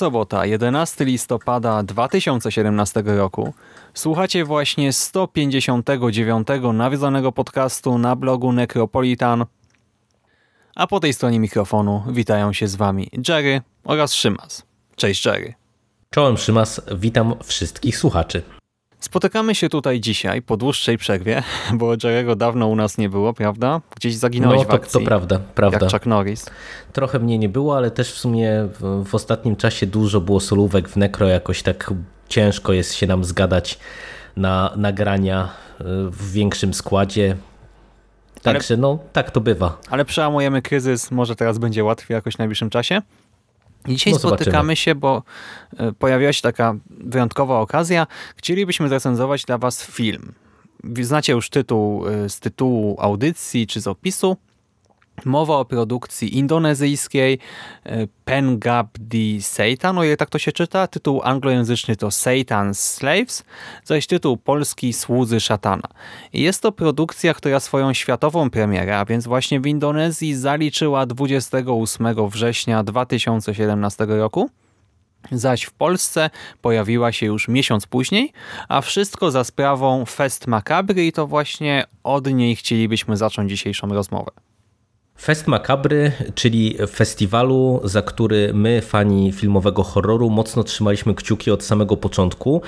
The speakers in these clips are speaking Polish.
Sobota, 11 listopada 2017 roku. Słuchacie właśnie 159 nawiedzonego podcastu na blogu Necropolitan. A po tej stronie mikrofonu witają się z wami Jerry oraz Szymas. Cześć Jerry. Czołem Szymas, witam wszystkich słuchaczy. Spotykamy się tutaj dzisiaj po dłuższej przerwie, bo Jerry'ego dawno u nas nie było, prawda? Gdzieś zaginąłeś no, w to, akcji. to prawda, prawda. Jak Chuck Norris. Trochę mnie nie było, ale też w sumie w, w ostatnim czasie dużo było solówek w Necro, jakoś tak ciężko jest się nam zgadać na nagrania y, w większym składzie. Także no, tak to bywa. Ale przełamujemy kryzys, może teraz będzie łatwiej jakoś w najbliższym czasie. Dzisiaj No, spotykamy zobaczymy. się, bo e, pojawiła się taka wyjątkowa okazja. Chcielibyśmy zrecenzować dla Was film. Znacie już tytuł e, z tytułu audycji czy z opisu. Mowa o produkcji indonezyjskiej e, Pengabdi Satan, o ile tak to się czyta. Tytuł anglojęzyczny to Satan's Slaves, zaś tytuł polski Słudzy Szatana. Jest to produkcja, która swoją światową premierę, a więc właśnie w Indonezji zaliczyła 28 września 2017 roku zaś w Polsce pojawiła się już miesiąc później, a wszystko za sprawą Fest Macabry i to właśnie od niej chcielibyśmy zacząć dzisiejszą rozmowę. Fest Makabry, czyli festiwalu, za który my, fani filmowego horroru, mocno trzymaliśmy kciuki od samego początku.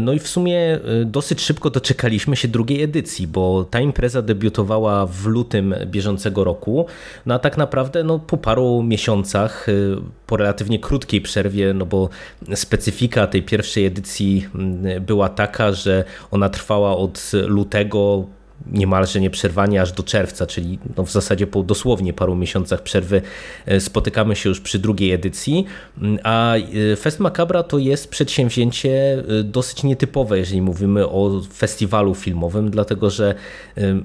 No i w sumie e, dosyć szybko doczekaliśmy się drugiej edycji, bo ta impreza debiutowała w lutym bieżącego roku. No a tak naprawdę no, po paru miesiącach, e, po relatywnie krótkiej przerwie, no bo specyfika tej pierwszej edycji była taka, że ona trwała od lutego niemalże nieprzerwanie aż do czerwca, czyli no w zasadzie po dosłownie paru miesiącach przerwy e, spotykamy się już przy drugiej edycji, Mm, a e, Fest Macabra to jest przedsięwzięcie e, dosyć nietypowe, jeżeli mówimy o festiwalu filmowym, dlatego że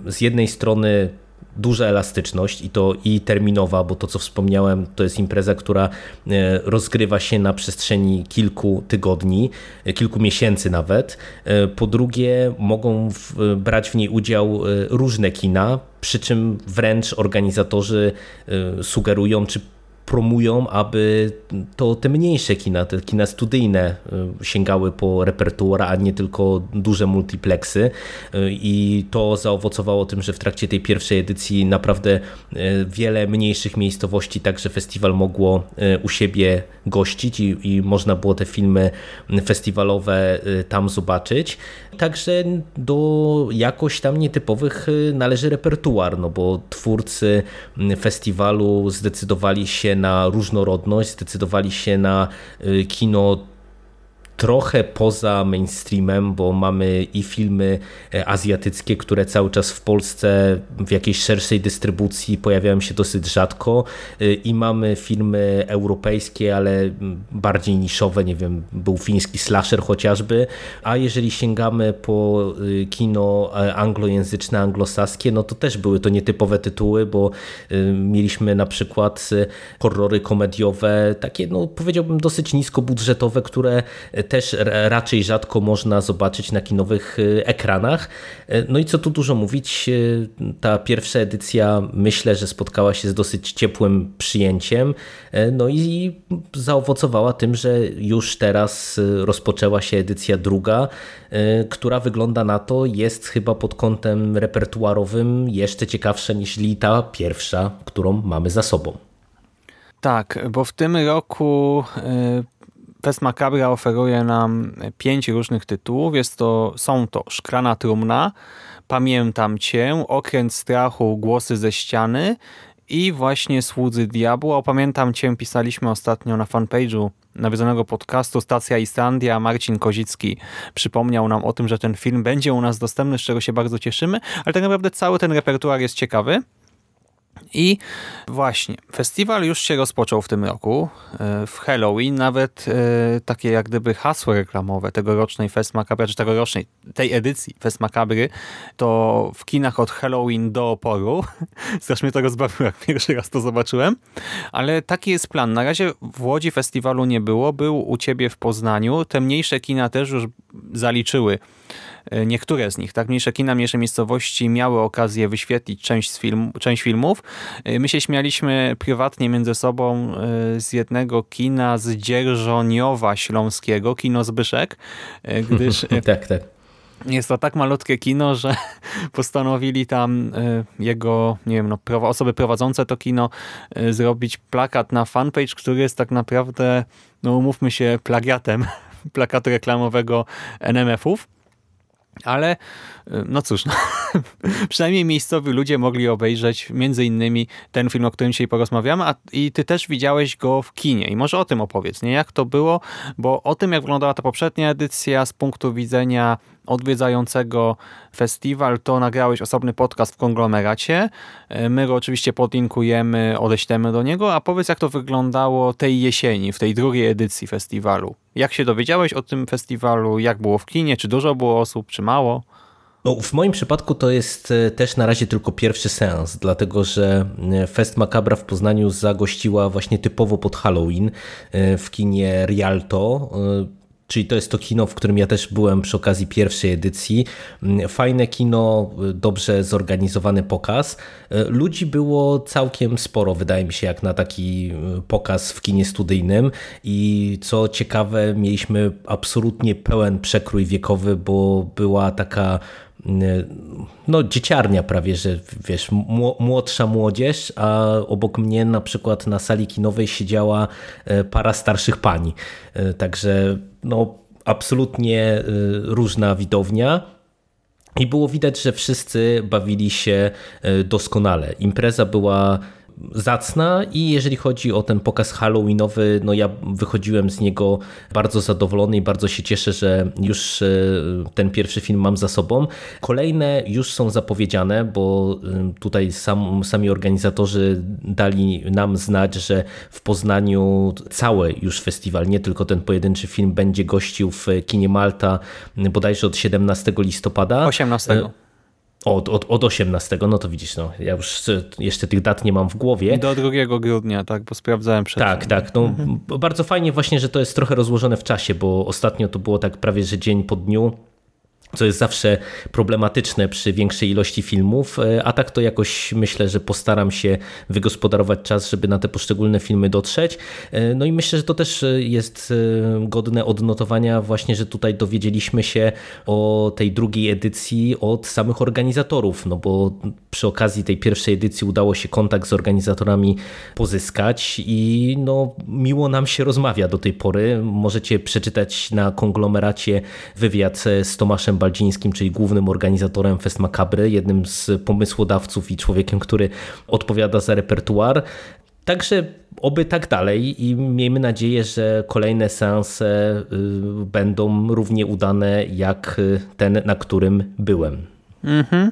z jednej strony duża elastyczność i to i terminowa, bo to co wspomniałem, to jest impreza, która e, rozgrywa się na przestrzeni kilku tygodni, e, kilku miesięcy nawet. E, Po drugie, mogą w, brać w niej udział różne kina, przy czym wręcz organizatorzy sugerują, czy promują, aby to te mniejsze kina, te kina studyjne y, sięgały po repertuar, a nie tylko duże multiplexy Y, i to zaowocowało tym, że w trakcie tej pierwszej edycji naprawdę y, wiele mniejszych miejscowości, także festiwal mogło u siebie gościć i, i można było te filmy festiwalowe tam zobaczyć. Także do jakoś tam nietypowych y, należy repertuar, no bo twórcy y, festiwalu zdecydowali się na różnorodność, zdecydowali się na y, kino trochę poza mainstreamem, bo mamy i filmy e, azjatyckie, które cały czas w Polsce w jakiejś szerszej dystrybucji pojawiają się dosyć rzadko e, i mamy filmy europejskie, ale mm, bardziej niszowe, nie wiem, był fiński slasher chociażby, a jeżeli sięgamy po y, kino e, anglojęzyczne, anglosaskie, no to też były to nietypowe tytuły, bo y, mieliśmy na przykład y, horrory komediowe, takie no powiedziałbym dosyć niskobudżetowe, które też raczej rzadko można zobaczyć na kinowych y, ekranach. Y, No i co tu dużo mówić, y, ta pierwsza edycja myślę, że spotkała się z dosyć ciepłym przyjęciem, y, no i zaowocowała tym, że już teraz y, rozpoczęła się edycja druga, która wygląda na to, jest chyba pod kątem repertuarowym jeszcze ciekawsza niż ta pierwsza, którą mamy za sobą. Tak, bo w tym roku Fest Macabra oferuje nam pięć różnych tytułów. Jest to, są to Szklana Trumna, Pamiętam Cię, Okręt Strachu, Głosy ze ściany i właśnie Słudzy Diabła. Pamiętam Cię pisaliśmy ostatnio na fanpage'u nawiedzonego podcastu Stacja Islandia. Marcin Kozicki przypomniał nam o tym, że ten film będzie u nas dostępny, z czego się bardzo cieszymy, ale tak naprawdę cały ten repertuar jest ciekawy. I właśnie, festiwal już się rozpoczął w tym roku, e, w Halloween, nawet e, takie jak gdyby hasło reklamowe tegorocznej Fest Macabry, czy tegorocznej, tej edycji Fest Macabry, to w kinach od Halloween do oporu. Strasznie to rozbawiło, jak pierwszy raz to zobaczyłem. Ale taki jest plan. Na razie w Łodzi festiwalu nie było, był u ciebie w Poznaniu. Te mniejsze kina też już zaliczyły niektóre z nich, tak, mniejsze kina, mniejsze miejscowości miały okazję wyświetlić część, film, część filmów. E, my się śmialiśmy prywatnie między sobą e, z jednego kina z Dzierżoniowa Śląskiego, kino Zbyszek, gdyż... tak, tak. Jest to tak malutkie kino, że postanowili tam jego, nie wiem, no, osoby prowadzące to kino zrobić plakat na fanpage, który jest tak naprawdę, no umówmy się, plagiatem plakatu reklamowego NMF-ów. Ale y, no cóż, no, przynajmniej miejscowi ludzie mogli obejrzeć między innymi ten film, o którym dzisiaj porozmawiamy, a i ty też widziałeś go w kinie i może o tym opowiedz, nie? Jak to było? Bo o tym, jak wyglądała ta poprzednia edycja z punktu widzenia odwiedzającego festiwal, to nagrałeś osobny podcast w konglomeracie. E, my go oczywiście podlinkujemy, odeślemy do niego, a powiedz jak to wyglądało tej jesieni, w tej drugiej edycji festiwalu. Jak się dowiedziałeś o tym festiwalu? Jak było w kinie? Czy dużo było osób, czy mało? No, w moim przypadku to jest e, też na razie tylko pierwszy seans, dlatego że e, Fest Macabra w Poznaniu zagościła właśnie typowo pod Halloween w kinie Rialto. Czyli to jest to kino, w którym ja też byłem przy okazji pierwszej edycji. Mm, fajne kino, dobrze zorganizowany pokaz. E, ludzi było całkiem sporo, wydaje mi się, jak na taki e, pokaz w kinie studyjnym. I co ciekawe, mieliśmy absolutnie pełen przekrój wiekowy, bo była taka no, dzieciarnia prawie, że wiesz, młodsza młodzież, a obok mnie na przykład na sali kinowej siedziała e, para starszych pani. E, także no, absolutnie e, różna widownia. I było widać, że wszyscy bawili się doskonale. Impreza była zacna i jeżeli chodzi o ten pokaz halloweenowy, no ja wychodziłem z niego bardzo zadowolony i bardzo się cieszę, że już e, ten pierwszy film mam za sobą. Kolejne już są zapowiedziane, bo e, tutaj sam, sami organizatorzy dali nam znać, że w Poznaniu cały już festiwal, nie tylko ten pojedynczy film będzie gościł w kinie Malta bodajże od 17 listopada. 18. Od, od, od 18, no to widzisz, no, ja już jeszcze tych dat nie mam w głowie. Do 2 grudnia, tak, bo sprawdzałem przed Tak, tak. No, mhm. Bardzo fajnie właśnie, że to jest trochę rozłożone w czasie, bo ostatnio to było tak prawie, że dzień po dniu co jest zawsze problematyczne przy większej ilości filmów, e, a tak to jakoś myślę, że postaram się wygospodarować czas, żeby na te poszczególne filmy dotrzeć. E, no i myślę, że to też jest e, godne odnotowania właśnie, że tutaj dowiedzieliśmy się o tej drugiej edycji od samych organizatorów, no bo przy okazji tej pierwszej edycji udało się kontakt z organizatorami pozyskać i no miło nam się rozmawia do tej pory. Możecie przeczytać na konglomeracie wywiad z Tomaszem Baldzińskim, czyli głównym organizatorem Fest Macabry, jednym z pomysłodawców i człowiekiem, który odpowiada za repertuar. Także oby tak dalej i miejmy nadzieję, że kolejne seanse y, będą równie udane jak ten, na którym byłem. Mhm.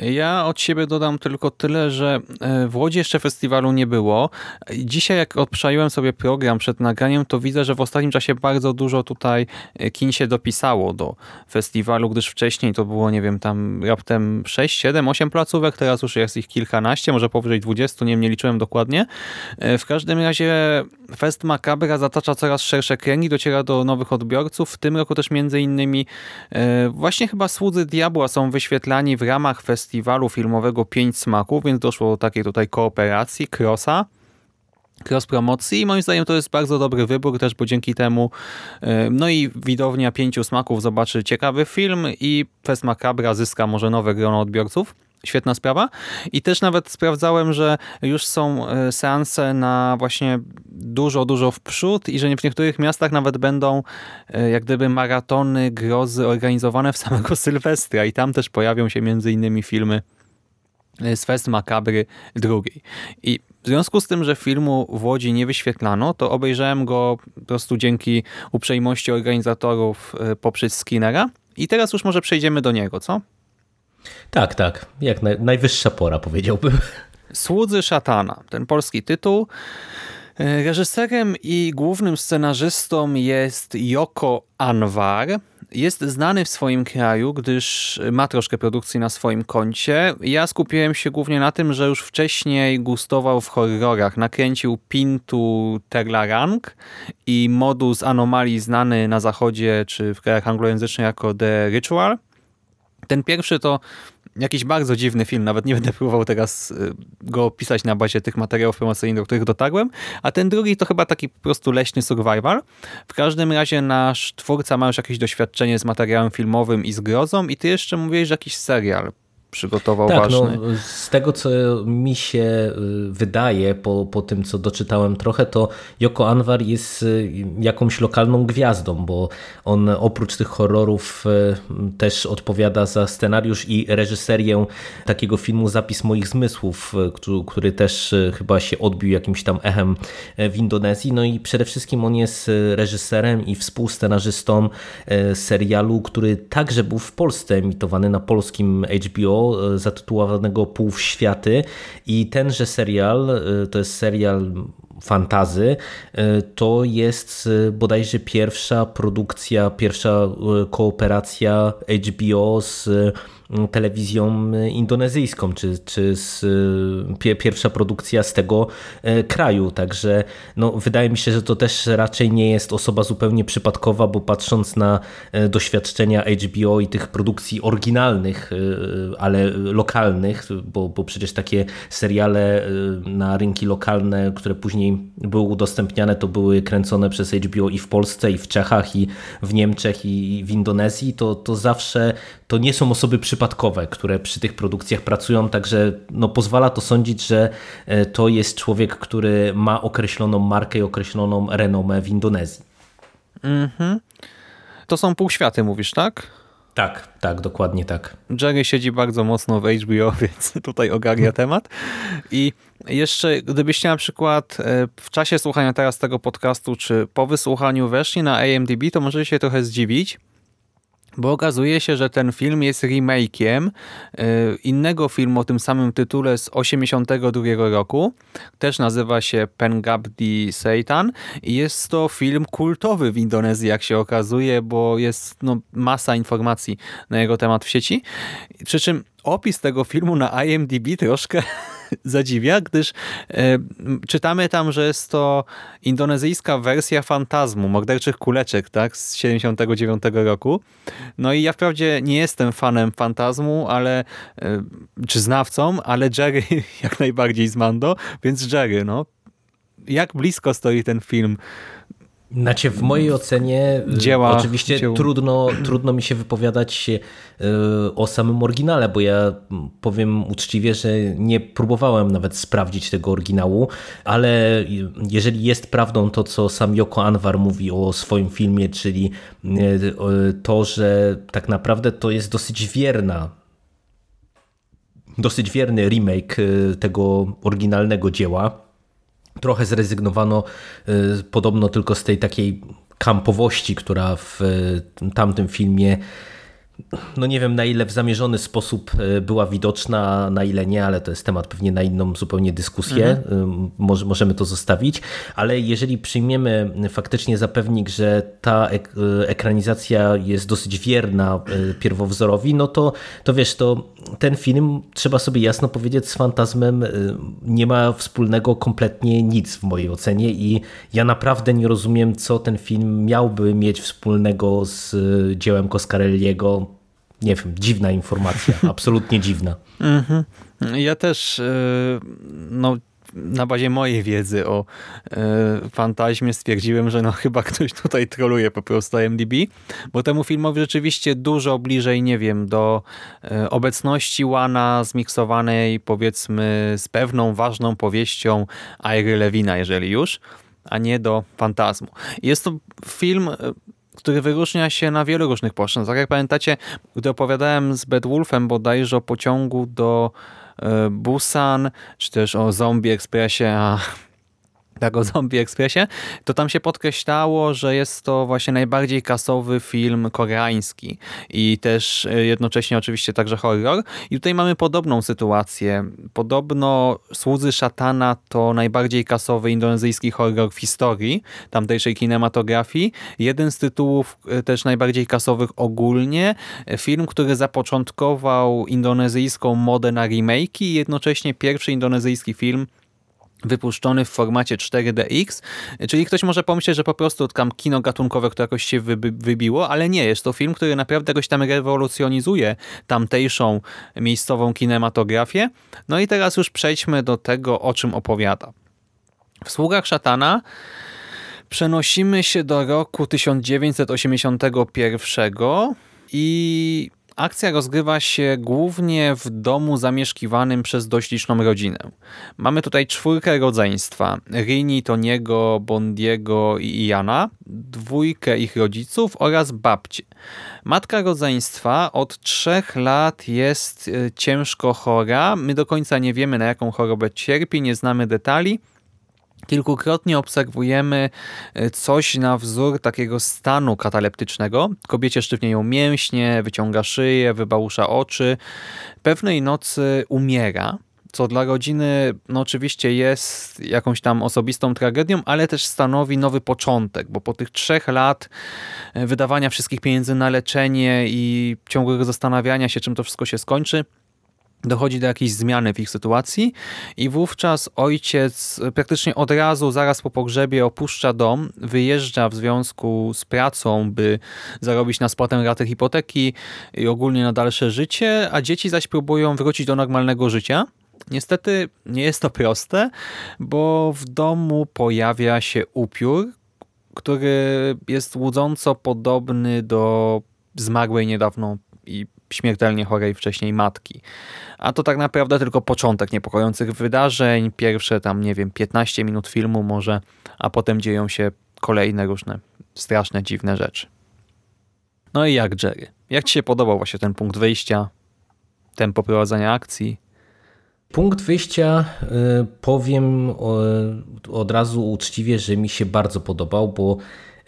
Ja od siebie dodam tylko tyle, że e, w Łodzi jeszcze festiwalu nie było. Dzisiaj jak odprzaiłem sobie program przed nagraniem, to widzę, że w ostatnim czasie bardzo dużo tutaj e, kin się dopisało do festiwalu, gdyż wcześniej to było, nie wiem, tam raptem 6, 7, 8 placówek, teraz już jest ich kilkanaście, może powyżej 20, nie, nie liczyłem dokładnie. E, w każdym razie Fest Macabra zatacza coraz szersze kręgi, dociera do nowych odbiorców. W tym roku też między innymi właśnie chyba Słudzy Diabła są wyświetlani w ramach festiwalu festiwalu filmowego Pięć Smaków, więc doszło do takiej tutaj kooperacji, crossa cross promocji i moim zdaniem to jest bardzo dobry wybór też, bo dzięki temu e, no i widownia Pięciu Smaków zobaczy ciekawy film i Fest Macabra zyska może nowe grono odbiorców. Świetna sprawa. I też nawet sprawdzałem, że już są e, seanse na właśnie dużo, dużo w przód i że w niektórych miastach nawet będą e, jak gdyby maratony grozy organizowane w samego Sylwestra i tam też pojawią się między innymi filmy z Fest Makabry drugiej. I w związku z tym, że filmu w Łodzi nie wyświetlano, to obejrzałem go po prostu dzięki uprzejmości organizatorów e, poprzez Skinnera i teraz już może przejdziemy do niego, co? Tak, tak. Jak naj, najwyższa pora, powiedziałbym. Słudzy szatana. Ten polski tytuł. E, reżyserem i głównym scenarzystą jest Joko Anwar. Jest znany w swoim kraju, gdyż ma troszkę produkcji na swoim koncie. Ja skupiłem się głównie na tym, że już wcześniej gustował w horrorach. Nakręcił Pintu Terlarang i Modus Anomalii znany na zachodzie czy w krajach anglojęzycznych jako The Ritual. Ten pierwszy to jakiś bardzo dziwny film, nawet nie będę próbował teraz y, go opisać na bazie tych materiałów promocyjnych, do których dotarłem, a ten drugi to chyba taki po prostu leśny survival. W każdym razie nasz twórca ma już jakieś doświadczenie z materiałem filmowym i z grozą i ty jeszcze mówiłeś, że jakiś serial przygotował tak, ważny. No, z tego, co mi się y, wydaje, po, po tym, co doczytałem trochę, to Joko Anwar jest y, jakąś lokalną gwiazdą, bo on oprócz tych horrorów y, też odpowiada za scenariusz i reżyserię takiego filmu Zapis moich zmysłów, który, który też chyba się odbił jakimś tam echem w Indonezji. No i przede wszystkim on jest reżyserem i współscenarzystą serialu, który także był w Polsce emitowany na polskim HBO E, zatytułowanego Półświaty i tenże serial, e, to jest serial fantazy, e, to jest bodajże pierwsza produkcja, pierwsza kooperacja HBO z telewizją indonezyjską, czy, czy z, pierwsza produkcja z tego kraju. Także no, wydaje mi się, że to też raczej nie jest osoba zupełnie przypadkowa, bo patrząc na doświadczenia HBO i tych produkcji oryginalnych, ale lokalnych, bo, bo przecież takie seriale na rynki lokalne, które później były udostępniane, to były kręcone przez HBO i w Polsce, i w Czechach, i w Niemczech, i w Indonezji, to, to zawsze to nie są osoby przypadkowe, które przy tych produkcjach pracują, także no, pozwala to sądzić, że e, to jest człowiek, który ma określoną markę i określoną renomę w Indonezji. Mhm. To są półświaty, mówisz, tak? Tak, tak, dokładnie tak. Jerry siedzi bardzo mocno w HBO, więc tutaj ogarnia temat. I jeszcze gdybyście na przykład e, w czasie słuchania teraz tego podcastu, czy po wysłuchaniu weszli na AMDB, to możecie się trochę zdziwić, bo okazuje się, że ten film jest remake'iem e, innego filmu o tym samym tytule z 82 roku. Też nazywa się Pengabdi Satan i jest to film kultowy w Indonezji, jak się okazuje, bo jest no, masa informacji na jego temat w sieci. Przy czym opis tego filmu na IMDb troszkę zadziwia, gdyż e, czytamy tam, że jest to indonezyjska wersja fantazmu, morderczych kuleczek, tak, z 79 roku. No i ja wprawdzie nie jestem fanem fantazmu, ale e, czy znawcą, ale Jerry jak najbardziej z Mando, więc Jerry, no. Jak blisko stoi ten film znaczy w mojej ocenie y, dzieła, oczywiście trudno, trudno mi się wypowiadać y, o samym oryginale, bo ja powiem uczciwie, że nie próbowałem nawet sprawdzić tego oryginału, ale jeżeli jest prawdą to, co sam Joko Anwar mówi o swoim filmie, czyli y, to, że tak naprawdę to jest dosyć wierna dosyć wierny remake tego oryginalnego dzieła, Trochę zrezygnowano y, podobno tylko z tej takiej kampowości, która w y, tamtym filmie no nie wiem na ile w zamierzony sposób e, była widoczna, na ile nie, ale to jest temat pewnie na inną zupełnie dyskusję. Mhm. Może, możemy to zostawić, ale jeżeli przyjmiemy faktycznie za pewnik, że ta ek ekranizacja jest dosyć wierna e, pierwowzorowi, no to, to wiesz, to ten film, trzeba sobie jasno powiedzieć, z fantazmem e, nie ma wspólnego kompletnie nic w mojej ocenie i ja naprawdę nie rozumiem, co ten film miałby mieć wspólnego z dziełem Coscarelliego, nie wiem, dziwna informacja, absolutnie dziwna. Mhm. Ja też, y, no na bazie mojej wiedzy o e, fantazmie stwierdziłem, że no chyba ktoś tutaj troluje po prostu MDB, bo temu filmowi rzeczywiście dużo bliżej, nie wiem, do e, obecności Łana zmiksowanej powiedzmy z pewną ważną powieścią Airy Lewina, jeżeli już, a nie do fantazmu. Jest to film e, który wyróżnia się na wielu różnych płaszczyznach. Tak jak pamiętacie, gdy opowiadałem z Bedwulfem bodajże o pociągu do e, Busan, czy też o Zombie Expressie, a tak o Zombie Expressie, to tam się podkreślało, że jest to właśnie najbardziej kasowy film koreański i też e, jednocześnie oczywiście także horror. I tutaj mamy podobną sytuację. Podobno Słudzy Szatana to najbardziej kasowy indonezyjski horror w historii tamtejszej kinematografii. Jeden z tytułów e, też najbardziej kasowych ogólnie. Film, który zapoczątkował indonezyjską modę na remake i jednocześnie pierwszy indonezyjski film wypuszczony w formacie 4DX, czyli ktoś może pomyśleć, że po prostu tam kino gatunkowe, które jakoś się wybiło, ale nie, jest to film, który naprawdę jakoś tam rewolucjonizuje tamtejszą miejscową kinematografię. No i teraz już przejdźmy do tego, o czym opowiada. W Sługach Szatana przenosimy się do roku 1981 i Akcja rozgrywa się głównie w domu zamieszkiwanym przez dość liczną rodzinę. Mamy tutaj czwórkę rodzeństwa. Rini, Toniego, Bondiego i Iana, dwójkę ich rodziców oraz babcie. Matka rodzeństwa od trzech lat jest e, ciężko chora. My do końca nie wiemy na jaką chorobę cierpi, nie znamy detali. Kilkukrotnie obserwujemy e, coś na wzór takiego stanu kataleptycznego. Kobiecie sztywnieją mięśnie, wyciąga szyję, wybałusza oczy. Pewnej nocy umiera, co dla rodziny no oczywiście jest jakąś tam osobistą tragedią, ale też stanowi nowy początek, bo po tych trzech lat e, wydawania wszystkich pieniędzy na leczenie i ciągłego zastanawiania się, czym to wszystko się skończy, dochodzi do jakiejś zmiany w ich sytuacji i wówczas ojciec praktycznie od razu, zaraz po pogrzebie opuszcza dom, wyjeżdża w związku z pracą, by zarobić na spłatę raty hipoteki i ogólnie na dalsze życie, a dzieci zaś próbują wrócić do normalnego życia. Niestety nie jest to proste, bo w domu pojawia się upiór, który jest łudząco podobny do zmarłej niedawno śmiertelnie chorej wcześniej matki. A to tak naprawdę tylko początek niepokojących wydarzeń, pierwsze tam, nie wiem, 15 minut filmu może, a potem dzieją się kolejne różne straszne, dziwne rzeczy. No i jak Jerry? Jak Ci się podobał właśnie ten punkt wyjścia, tempo prowadzenia akcji? Punkt wyjścia y, powiem od razu uczciwie, że mi się bardzo podobał, bo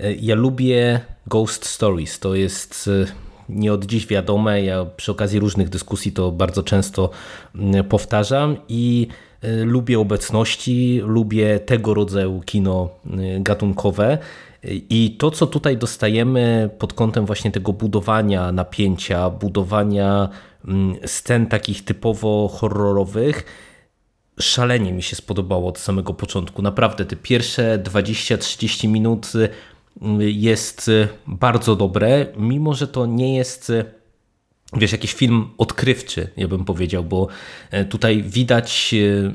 y, ja lubię ghost stories. To jest y, nie od dziś wiadome. Ja przy okazji różnych dyskusji to bardzo często mm, powtarzam i y, lubię obecności, lubię tego rodzaju kino y, gatunkowe. I to, co tutaj dostajemy pod kątem właśnie tego budowania napięcia, budowania mm, scen takich typowo horrorowych, szalenie mi się spodobało od samego początku. Naprawdę te pierwsze 20-30 minut jest y, bardzo dobre, mimo że to nie jest y, wiesz, jakiś film odkrywczy, ja bym powiedział, bo e, tutaj widać y,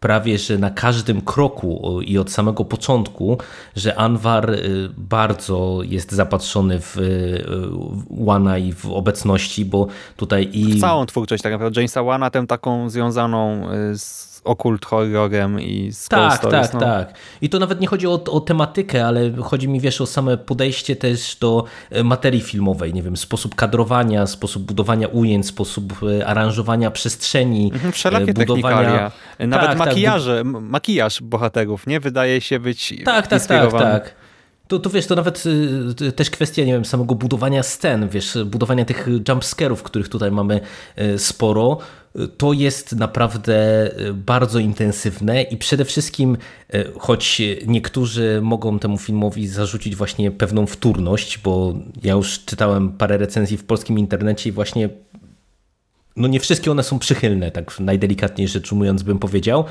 prawie, że na każdym kroku i od samego początku, że Anwar bardzo jest zapatrzony w Wana i w obecności, bo tutaj i... W całą twórczość tak naprawdę Jamesa Wana, tę taką związaną z okult horrorem i z Tak, tak, no. tak. I to nawet nie chodzi o, o tematykę, ale chodzi mi, wiesz, o same podejście też do e, materii filmowej, nie wiem, sposób kadrowania, sposób budowania ujęć, sposób e, aranżowania przestrzeni, mhm, Wszelakie budowania... Nawet tak, tak makijaże, tak, makijaż bohaterów, nie? Wydaje się być Tak, tak, tak, tak. To, to wiesz, to nawet y, też kwestia, nie wiem, samego budowania scen, wiesz, budowania tych jumpscarów, których tutaj mamy y, sporo, to jest naprawdę y, bardzo intensywne i przede wszystkim, choć niektórzy mogą temu filmowi zarzucić właśnie pewną wtórność, bo ja już czytałem parę recenzji w polskim internecie i właśnie no nie wszystkie one są przychylne, tak najdelikatniej rzecz ujmując bym powiedział,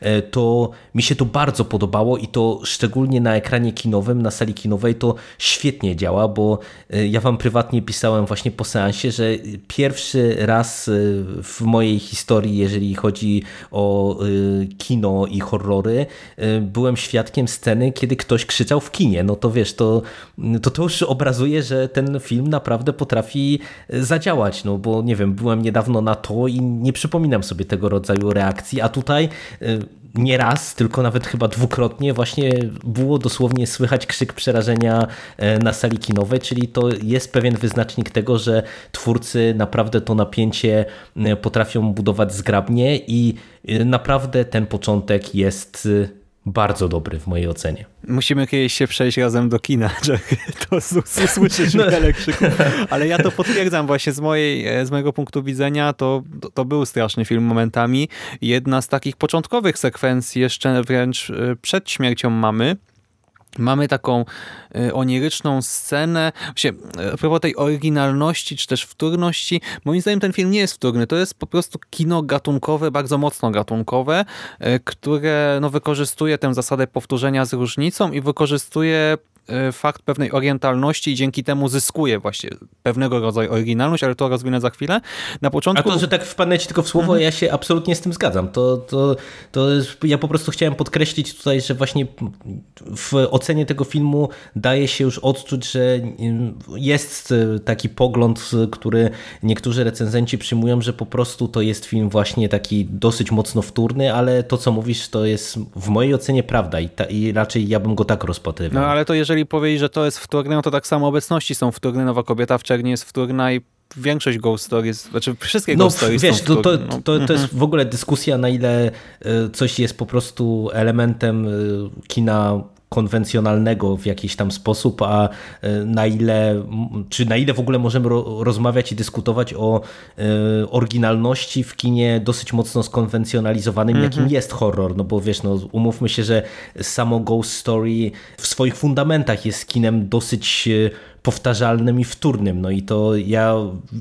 e, to mi się to bardzo podobało i to szczególnie na ekranie kinowym, na sali kinowej to świetnie działa, bo e, ja wam prywatnie pisałem właśnie po seansie, że pierwszy raz e, w mojej historii, jeżeli chodzi o kino i horrory, byłem świadkiem sceny, kiedy ktoś krzyczał w kinie. No to wiesz, to to, to już obrazuje, że ten film naprawdę potrafi zadziałać, no bo nie wiem, byłem niedawno na to i nie przypominam sobie tego rodzaju reakcji, a tutaj y, nie raz, tylko nawet chyba dwukrotnie właśnie było dosłownie słychać krzyk przerażenia e, na sali kinowej, czyli to jest pewien wyznacznik tego, że twórcy naprawdę to napięcie e, potrafią budować zgrabnie i e, naprawdę ten początek jest bardzo dobry w mojej ocenie. Musimy kiedyś się przejść razem do kina, że to słyszysz no. wiele krzyków. Ale ja to potwierdzam właśnie z, mojej, e, z mojego punktu widzenia. To, to, to był straszny film momentami. Jedna z takich początkowych sekwencji jeszcze wręcz e, przed śmiercią mamy, Mamy taką y, oniryczną scenę. Właśnie, y, a propos tej oryginalności, czy też wtórności, moim zdaniem ten film nie jest wtórny. To jest po prostu kino gatunkowe, bardzo mocno gatunkowe, y, które no, wykorzystuje tę zasadę powtórzenia z różnicą i wykorzystuje fakt pewnej orientalności i dzięki temu zyskuje właśnie pewnego rodzaju oryginalność, ale to rozwinę za chwilę. Na początku... A to, że tak wpadnę ci tylko w słowo, mhm. ja się absolutnie z tym zgadzam. To, to, to ja po prostu chciałem podkreślić tutaj, że właśnie w ocenie tego filmu daje się już odczuć, że jest taki pogląd, który niektórzy recenzenci przyjmują, że po prostu to jest film właśnie taki dosyć mocno wtórny, ale to co mówisz to jest w mojej ocenie prawda i, ta, i raczej ja bym go tak rozpatrywał. No ale to jeżeli jeżeli powiedzieć, że to jest wtórne, no to tak samo obecności są wtórne. Nowa kobieta w czerni jest wtórna i większość Ghost Stories, znaczy wszystkie no, Ghost Stories wiesz, to, to, to, to, jest mhm. w ogóle dyskusja, na ile e, coś jest po prostu elementem e, kina konwencjonalnego w jakiś tam sposób, a e, na ile, czy na ile w ogóle możemy ro, rozmawiać i dyskutować o y, oryginalności w kinie dosyć mocno skonwencjonalizowanym, mm -hmm. jakim jest horror, no bo wiesz, no umówmy się, że samo Ghost Story w swoich fundamentach jest kinem dosyć e, powtarzalnym i wtórnym. No i to ja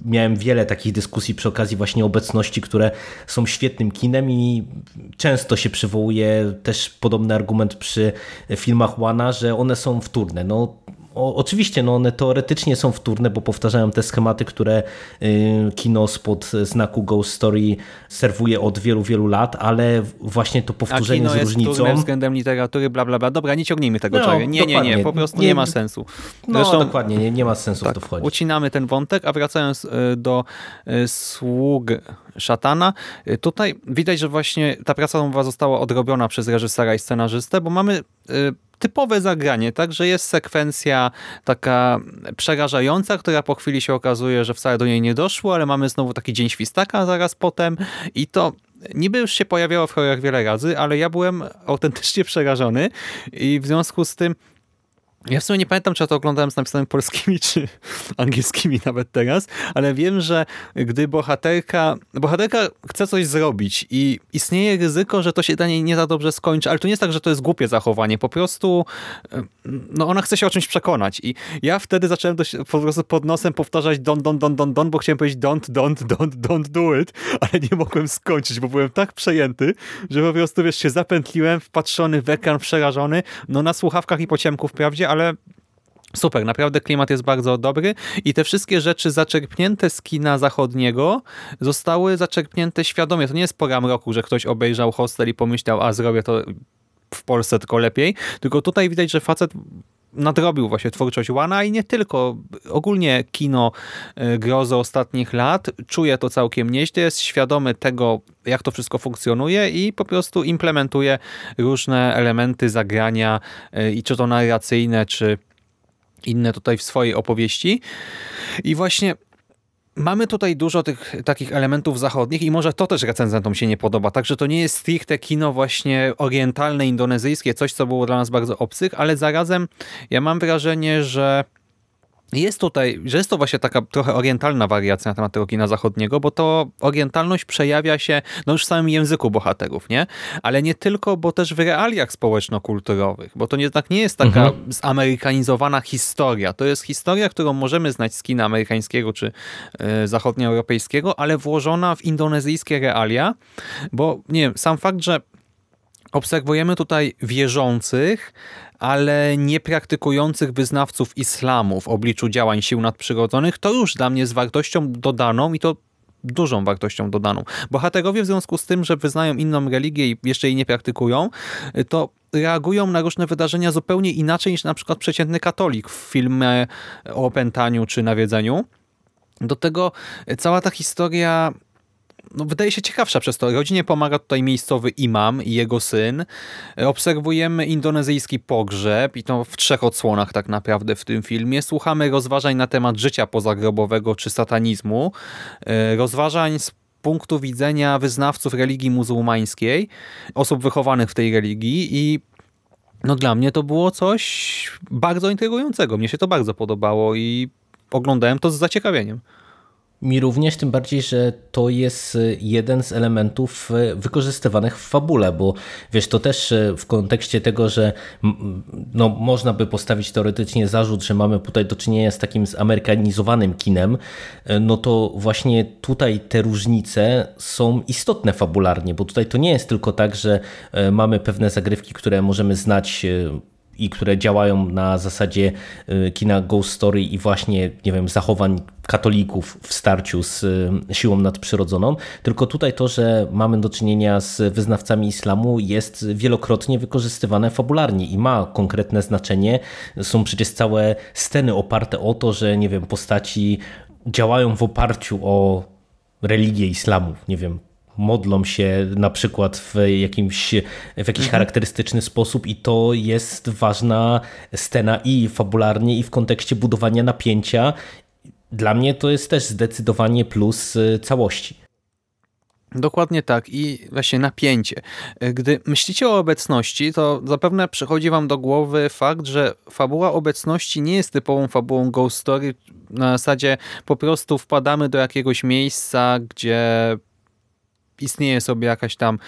miałem wiele takich dyskusji przy okazji właśnie obecności, które są świetnym kinem i często się przywołuje też podobny argument przy filmach Łana, że one są wtórne. No o, oczywiście no one teoretycznie są wtórne, bo powtarzają te schematy, które y, kino spod znaku Ghost Story serwuje od wielu, wielu lat, ale właśnie to powtórzenie z różnicą... Jest względem literatury, bla, bla, bla. Dobra, nie ciągnijmy tego no, Nie, nie, nie, po prostu nie, nie ma sensu. No Zresztą, dokładnie, nie, nie ma sensu tak, w to wchodzić. Ucinamy ten wątek, a wracając y, do y, sług szatana, tutaj widać, że właśnie ta praca domowa została odrobiona przez reżysera i scenarzystę, bo mamy typowe zagranie, tak, że jest sekwencja taka przerażająca, która po chwili się okazuje, że wcale do niej nie doszło, ale mamy znowu taki dzień świstaka zaraz potem i to niby już się pojawiało w horrorach wiele razy, ale ja byłem autentycznie przerażony i w związku z tym ja w sumie nie pamiętam, czy ja to oglądałem z napisanymi polskimi, czy angielskimi nawet teraz, ale wiem, że gdy bohaterka, bohaterka chce coś zrobić i istnieje ryzyko, że to się dla niej nie za dobrze skończy, ale to nie jest tak, że to jest głupie zachowanie, po prostu no ona chce się o czymś przekonać. I ja wtedy zacząłem dość, po prostu pod nosem powtarzać don't, don't, don't, don't, don't, bo chciałem powiedzieć don't, don't, don't, don't do it, ale nie mogłem skończyć, bo byłem tak przejęty, że po prostu, wiesz, się zapętliłem, wpatrzony w ekran, przerażony, no na słuchawkach i po ciemku wprawdzie, ale Super, naprawdę klimat jest bardzo dobry i te wszystkie rzeczy zaczerpnięte z kina zachodniego zostały zaczerpnięte świadomie. To nie jest program roku, że ktoś obejrzał hostel i pomyślał, a zrobię to w Polsce tylko lepiej, tylko tutaj widać, że facet nadrobił właśnie twórczość Łana i nie tylko. Ogólnie kino e, grozy ostatnich lat czuje to całkiem nieźle, jest świadomy tego, jak to wszystko funkcjonuje i po prostu implementuje różne elementy zagrania e, i czy to narracyjne, czy inne tutaj w swojej opowieści. I właśnie Mamy tutaj dużo tych takich elementów zachodnich i może to też recenzentom się nie podoba. Także to nie jest stricte kino właśnie orientalne, indonezyjskie, coś co było dla nas bardzo obcych, ale zarazem ja mam wrażenie, że jest tutaj, że jest to właśnie taka trochę orientalna wariacja na temat tego kina zachodniego, bo to orientalność przejawia się no już w samym języku bohaterów, nie? Ale nie tylko, bo też w realiach społeczno-kulturowych, bo to jednak nie jest taka mhm. zamerykanizowana historia. To jest historia, którą możemy znać z kina amerykańskiego czy y, zachodnioeuropejskiego, ale włożona w indonezyjskie realia, bo nie wiem, sam fakt, że obserwujemy tutaj wierzących, ale niepraktykujących wyznawców islamu w obliczu działań sił nadprzyrodzonych, to już dla mnie z wartością dodaną i to dużą wartością dodaną. Bohaterowie w związku z tym, że wyznają inną religię i jeszcze jej nie praktykują, to reagują na różne wydarzenia zupełnie inaczej niż na przykład przeciętny katolik w filmie o opętaniu czy nawiedzeniu. Do tego cała ta historia no, wydaje się ciekawsza przez to. Rodzinie pomaga tutaj miejscowy imam i jego syn. Obserwujemy indonezyjski pogrzeb i to w trzech odsłonach tak naprawdę w tym filmie. Słuchamy rozważań na temat życia pozagrobowego czy satanizmu. E, rozważań z punktu widzenia wyznawców religii muzułmańskiej, osób wychowanych w tej religii i no dla mnie to było coś bardzo intrygującego. Mnie się to bardzo podobało i oglądałem to z zaciekawieniem. Mi również, tym bardziej, że to jest y, jeden z elementów y, wykorzystywanych w fabule, bo wiesz, to też y, w kontekście tego, że no, można by postawić teoretycznie zarzut, że mamy tutaj do czynienia z takim zamerykanizowanym kinem, no to właśnie tutaj te różnice są istotne fabularnie, bo tutaj to nie jest tylko tak, że mamy pewne zagrywki, które możemy znać i które działają na zasadzie y, kina Ghost Story i właśnie, nie wiem, zachowań katolików w starciu z y, siłą nadprzyrodzoną, tylko tutaj to, że mamy do czynienia z wyznawcami islamu jest wielokrotnie wykorzystywane fabularnie i ma konkretne znaczenie. Są przecież całe sceny oparte o to, że, nie wiem, postaci działają w oparciu o religię islamu, nie wiem, modlą się na przykład w, jakimś, w jakiś mhm. charakterystyczny sposób i to jest ważna scena i fabularnie i w kontekście budowania napięcia. Dla mnie to jest też zdecydowanie plus y, całości. Dokładnie tak i właśnie napięcie. Gdy myślicie o obecności, to zapewne przychodzi wam do głowy fakt, że fabuła obecności nie jest typową fabułą Ghost Story. Na zasadzie po prostu wpadamy do jakiegoś miejsca, gdzie istnieje sobie jakaś tam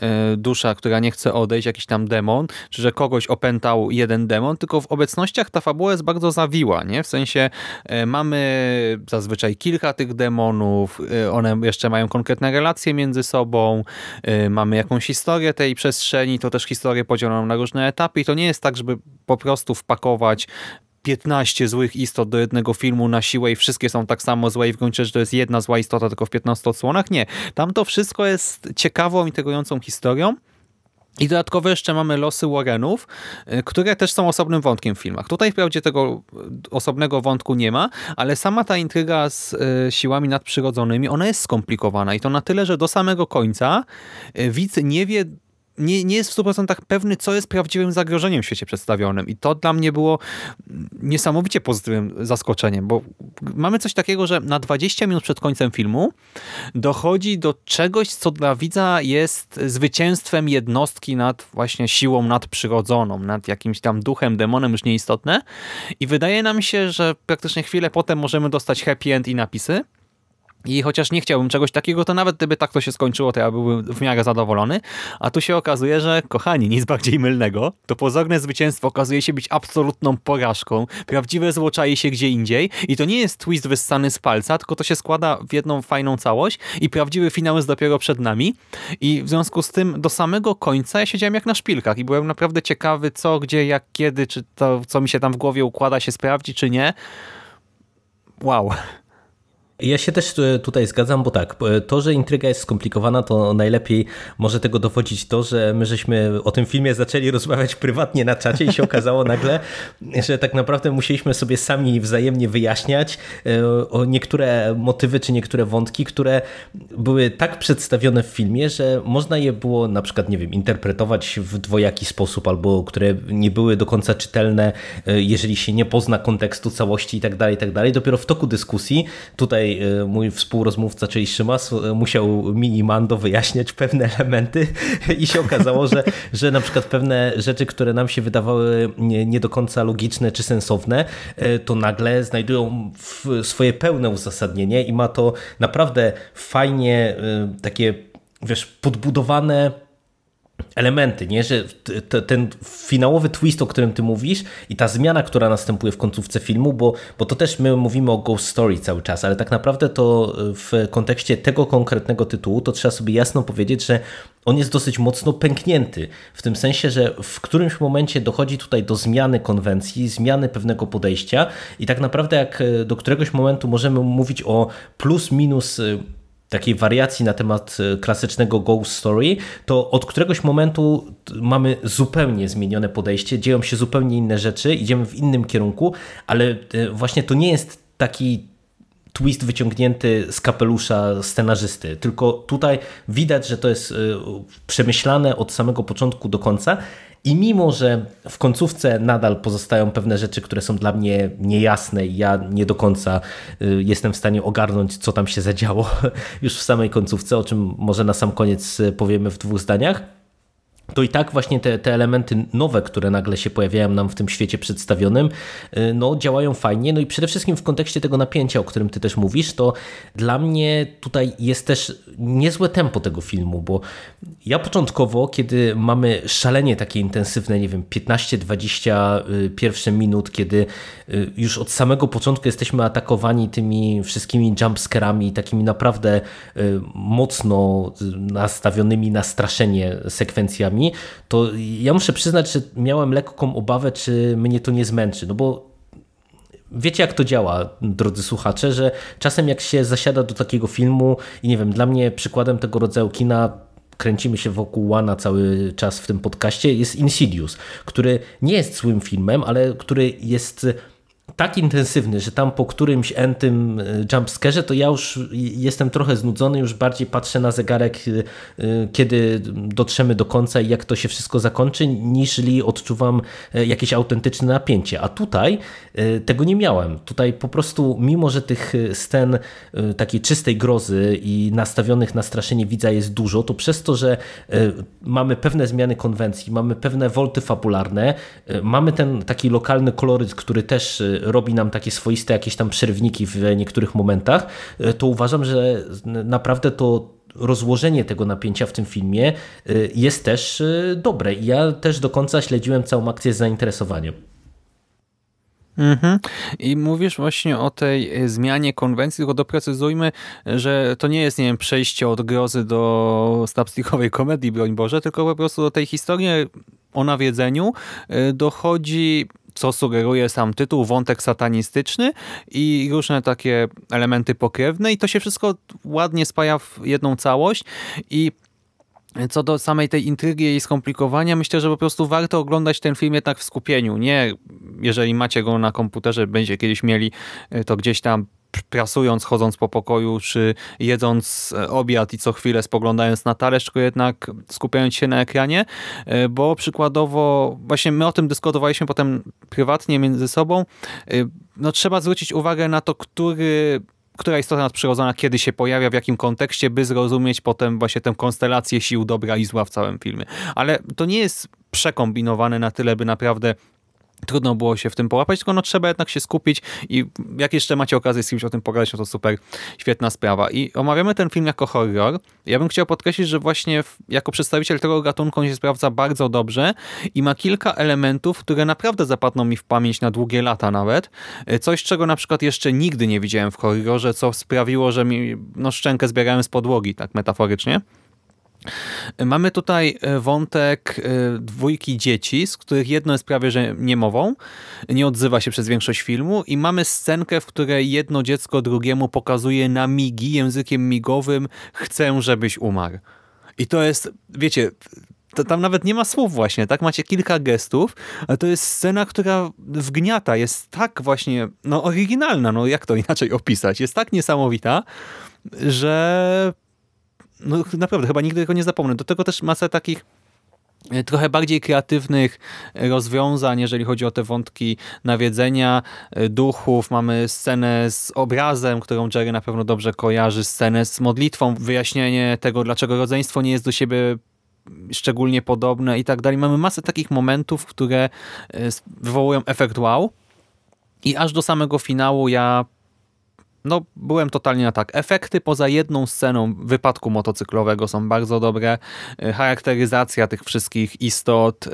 e, dusza, która nie chce odejść, jakiś tam demon, czy że kogoś opętał jeden demon, tylko w obecnościach ta fabuła jest bardzo zawiła, nie? W sensie e, mamy zazwyczaj kilka tych demonów, e, one jeszcze mają konkretne relacje między sobą, mamy jakąś historię tej przestrzeni, to też historię podzieloną na różne etapy i to nie jest tak, żeby po prostu wpakować 15 złych istot do jednego filmu na siłę i wszystkie są tak samo złe i w gruncie że to jest jedna zła istota tylko w 15 odsłonach. Nie. Tam to wszystko jest ciekawą, integrującą historią. I dodatkowo jeszcze mamy losy Warrenów, y, które też są osobnym wątkiem w filmach. Tutaj wprawdzie tego osobnego wątku nie ma, ale sama ta intryga z y, siłami nadprzyrodzonymi, ona jest skomplikowana i to na tyle, że do samego końca y, widz nie wie nie, nie jest w 100% pewny, co jest prawdziwym zagrożeniem w świecie przedstawionym. I to dla mnie było niesamowicie pozytywnym zaskoczeniem, bo mamy coś takiego, że na 20 minut przed końcem filmu dochodzi do czegoś, co dla widza jest zwycięstwem jednostki nad właśnie siłą nadprzyrodzoną, nad jakimś tam duchem, demonem, już nieistotne. I wydaje nam się, że praktycznie chwilę potem możemy dostać happy end i napisy, i chociaż nie chciałbym czegoś takiego, to nawet gdyby tak to się skończyło, to ja byłbym w miarę zadowolony. A tu się okazuje, że kochani, nic bardziej mylnego. To pozorne zwycięstwo okazuje się być absolutną porażką. Prawdziwe zło czai się gdzie indziej. I to nie jest twist wyssany z palca, tylko to się składa w jedną fajną całość i prawdziwy finał jest dopiero przed nami. I w związku z tym do samego końca ja siedziałem jak na szpilkach i byłem naprawdę ciekawy co, gdzie, jak, kiedy, czy to, co mi się tam w głowie układa, się sprawdzi, czy nie. Wow. Ja się też e, tutaj zgadzam, bo tak, e, to, że intryga jest skomplikowana, to najlepiej może tego dowodzić to, że my żeśmy o tym filmie zaczęli rozmawiać prywatnie na czacie i się okazało nagle, że tak naprawdę musieliśmy sobie sami wzajemnie wyjaśniać e, niektóre motywy czy niektóre wątki, które były tak przedstawione w filmie, że można je było na przykład, nie wiem, interpretować w dwojaki sposób, albo które nie były do końca czytelne, jeżeli się nie pozna kontekstu całości i tak dalej, i tak dalej. Dopiero w toku dyskusji tutaj e, mój współrozmówca, czyli Szymas, e, musiał mini Mando wyjaśniać pewne elementy i się okazało, że, że na przykład pewne rzeczy, które nam się wydawały nie, do końca logiczne czy sensowne, to nagle znajdują swoje pełne uzasadnienie i ma to naprawdę fajnie takie wiesz, podbudowane elementy, nie? że ten finałowy twist, o którym ty mówisz i ta zmiana, która następuje w końcówce filmu, bo, bo to też my mówimy o Ghost Story cały czas, ale tak naprawdę to w kontekście tego konkretnego tytułu to trzeba sobie jasno powiedzieć, że on jest dosyć mocno pęknięty, w tym sensie, że w którymś momencie dochodzi tutaj do zmiany konwencji, zmiany pewnego podejścia i tak naprawdę jak do któregoś momentu możemy mówić o plus minus takiej wariacji na temat e, klasycznego Ghost Story, to od któregoś momentu mamy zupełnie zmienione podejście, dzieją się zupełnie inne rzeczy, idziemy w innym kierunku, ale e, właśnie to nie jest taki twist wyciągnięty z kapelusza scenarzysty, tylko tutaj widać, że to jest e, przemyślane od samego początku do końca i mimo, że w końcówce nadal pozostają pewne rzeczy, które są dla mnie niejasne i ja nie do końca y, jestem w stanie ogarnąć, co tam się zadziało już w samej końcówce, o czym może na sam koniec y, powiemy w dwóch zdaniach, to i tak właśnie te, te elementy nowe, które nagle się pojawiają nam w tym świecie przedstawionym, y, no działają fajnie. No i przede wszystkim w kontekście tego napięcia, o którym ty też mówisz, to dla mnie tutaj jest też niezłe tempo tego filmu, bo ja początkowo, kiedy mamy szalenie takie intensywne, nie wiem, 15-20 y, pierwsze minut, kiedy y, już od samego początku jesteśmy atakowani tymi wszystkimi jumpscarami, takimi naprawdę mocno nastawionymi na straszenie sekwencjami, to ja muszę przyznać, że miałem lekką obawę, czy mnie to nie zmęczy, no bo Wiecie, jak to działa, drodzy słuchacze, że czasem jak się zasiada do takiego filmu i nie wiem, dla mnie przykładem tego rodzaju kina kręcimy się wokół Łana cały czas w tym podcaście, jest Insidious, który nie jest złym filmem, ale który jest tak intensywny, że tam po którymś entym e, jumpscarze to ja już jestem trochę znudzony, już bardziej patrzę na zegarek, e, e, kiedy dotrzemy do końca i jak to się wszystko zakończy, niż odczuwam jakieś autentyczne napięcie. A tutaj tego nie miałem. Tutaj po prostu, mimo że tych scen takiej czystej grozy i nastawionych na straszenie widza jest dużo, to przez to, że mamy pewne zmiany konwencji, mamy pewne wolty fabularne, mamy ten taki lokalny koloryt, który też robi nam takie swoiste jakieś tam przerwniki w niektórych momentach, e, to uważam, że naprawdę to rozłożenie tego napięcia w tym filmie e, jest też e, dobre. I ja też do końca śledziłem całą akcję z zainteresowaniem. Mhm. I mówisz właśnie o tej zmianie konwencji, tylko doprecyzujmy, że to nie jest, nie wiem, przejście od grozy do slapstickowej komedii, broń Boże, tylko po prostu do tej historii o nawiedzeniu dochodzi co sugeruje sam tytuł, wątek satanistyczny i różne takie elementy pokrewne i to się wszystko ładnie spaja w jedną całość i co do samej tej intrygi i skomplikowania, myślę, że po prostu warto oglądać ten film jednak w skupieniu. Nie, jeżeli macie go na komputerze, będziecie kiedyś mieli to gdzieś tam prasując, chodząc po pokoju, czy jedząc e, obiad i co chwilę spoglądając na talerz, tylko jednak skupiając się na ekranie, e, bo przykładowo, właśnie my o tym dyskutowaliśmy potem prywatnie między sobą, e, no trzeba zwrócić uwagę na to, który która istota nadprzyrodzona kiedy się pojawia, w jakim kontekście, by zrozumieć potem właśnie tę konstelację sił dobra i zła w całym filmie. Ale to nie jest przekombinowane na tyle, by naprawdę trudno było się w tym połapać, tylko no trzeba jednak się skupić i jak jeszcze macie okazję z kimś o tym pogadać, no to super, świetna sprawa. I omawiamy ten film jako horror. Ja bym chciał podkreślić, że właśnie jako przedstawiciel tego gatunku on się sprawdza bardzo dobrze i ma kilka elementów, które naprawdę zapadną mi w pamięć na długie lata nawet. Coś, czego na przykład jeszcze nigdy nie widziałem w horrorze, co sprawiło, że mi no, szczękę zbierałem z podłogi, tak metaforycznie. Mamy tutaj e, wątek e, dwójki dzieci, z których jedno jest prawie że niemową, nie odzywa się przez większość filmu i mamy scenkę, w której jedno dziecko drugiemu pokazuje na migi językiem migowym chcę, żebyś umarł. I to jest, wiecie, to tam nawet nie ma słów właśnie, tak? Macie kilka gestów, ale to jest scena, która wgniata, jest tak właśnie, no oryginalna, no jak to inaczej opisać, jest tak niesamowita, że no naprawdę, chyba nigdy tego nie zapomnę. Do tego też masa takich e, trochę bardziej kreatywnych rozwiązań, jeżeli chodzi o te wątki nawiedzenia e, duchów. Mamy scenę z obrazem, którą Jerry na pewno dobrze kojarzy, scenę z modlitwą, wyjaśnienie tego, dlaczego rodzeństwo nie jest do siebie szczególnie podobne i tak dalej. Mamy masę takich momentów, które e, wywołują efekt wow i aż do samego finału ja no, byłem totalnie na tak. Efekty poza jedną sceną wypadku motocyklowego są bardzo dobre. E, charakteryzacja tych wszystkich istot, e,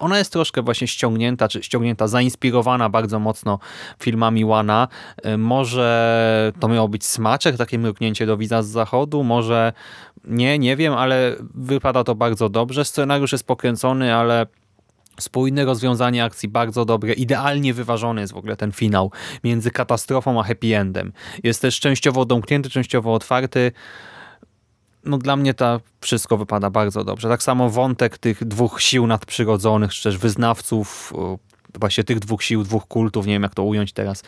ona jest troszkę właśnie ściągnięta, czy ściągnięta, zainspirowana bardzo mocno filmami Wana. Może to miało być smaczek, takie mruknięcie do widza z zachodu, może nie, nie wiem, ale wypada to bardzo dobrze. Scenariusz jest pokręcony, ale spójne rozwiązanie akcji bardzo dobre, idealnie wyważony jest w ogóle ten finał między katastrofą a happy endem. Jest też częściowo domknięty, częściowo otwarty. No dla mnie to wszystko wypada bardzo dobrze. Tak samo wątek tych dwóch sił nadprzyrodzonych, czy też wyznawców właśnie tych dwóch sił, dwóch kultów, nie wiem jak to ująć teraz,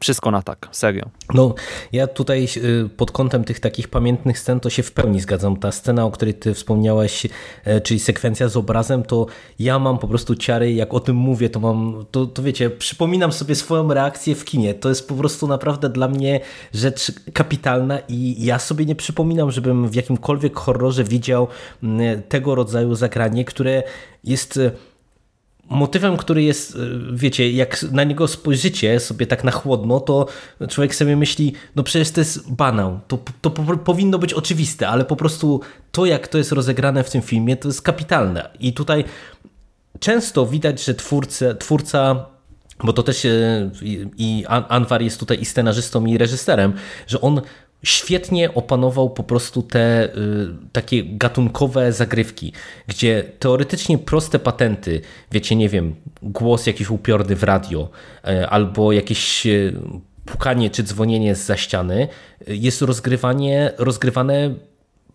wszystko na tak, serio. No, ja tutaj y, pod kątem tych takich pamiętnych scen to się w pełni zgadzam. Ta scena, o której ty wspomniałeś, e, czyli sekwencja z obrazem, to ja mam po prostu ciary, jak o tym mówię, to mam, to, to wiecie, przypominam sobie swoją reakcję w kinie. To jest po prostu naprawdę dla mnie rzecz kapitalna i ja sobie nie przypominam, żebym w jakimkolwiek horrorze widział tego rodzaju zagranie, które jest motywem, który jest, e, wiecie, jak na niego spojrzycie sobie tak na chłodno, to człowiek sobie myśli, no przecież to jest banał, to, to powinno być oczywiste, ale po prostu to, jak to jest rozegrane w tym filmie, to jest kapitalne. I tutaj często widać, że twórca, twórca bo to też i Anwar jest tutaj i scenarzystą, i reżyserem, że on świetnie opanował po prostu te y, takie gatunkowe zagrywki, gdzie teoretycznie proste patenty, wiecie, nie wiem, głos jakiś upiorny w radio, y, albo jakieś y, pukanie czy dzwonienie z za ściany, y, jest rozgrywanie, rozgrywane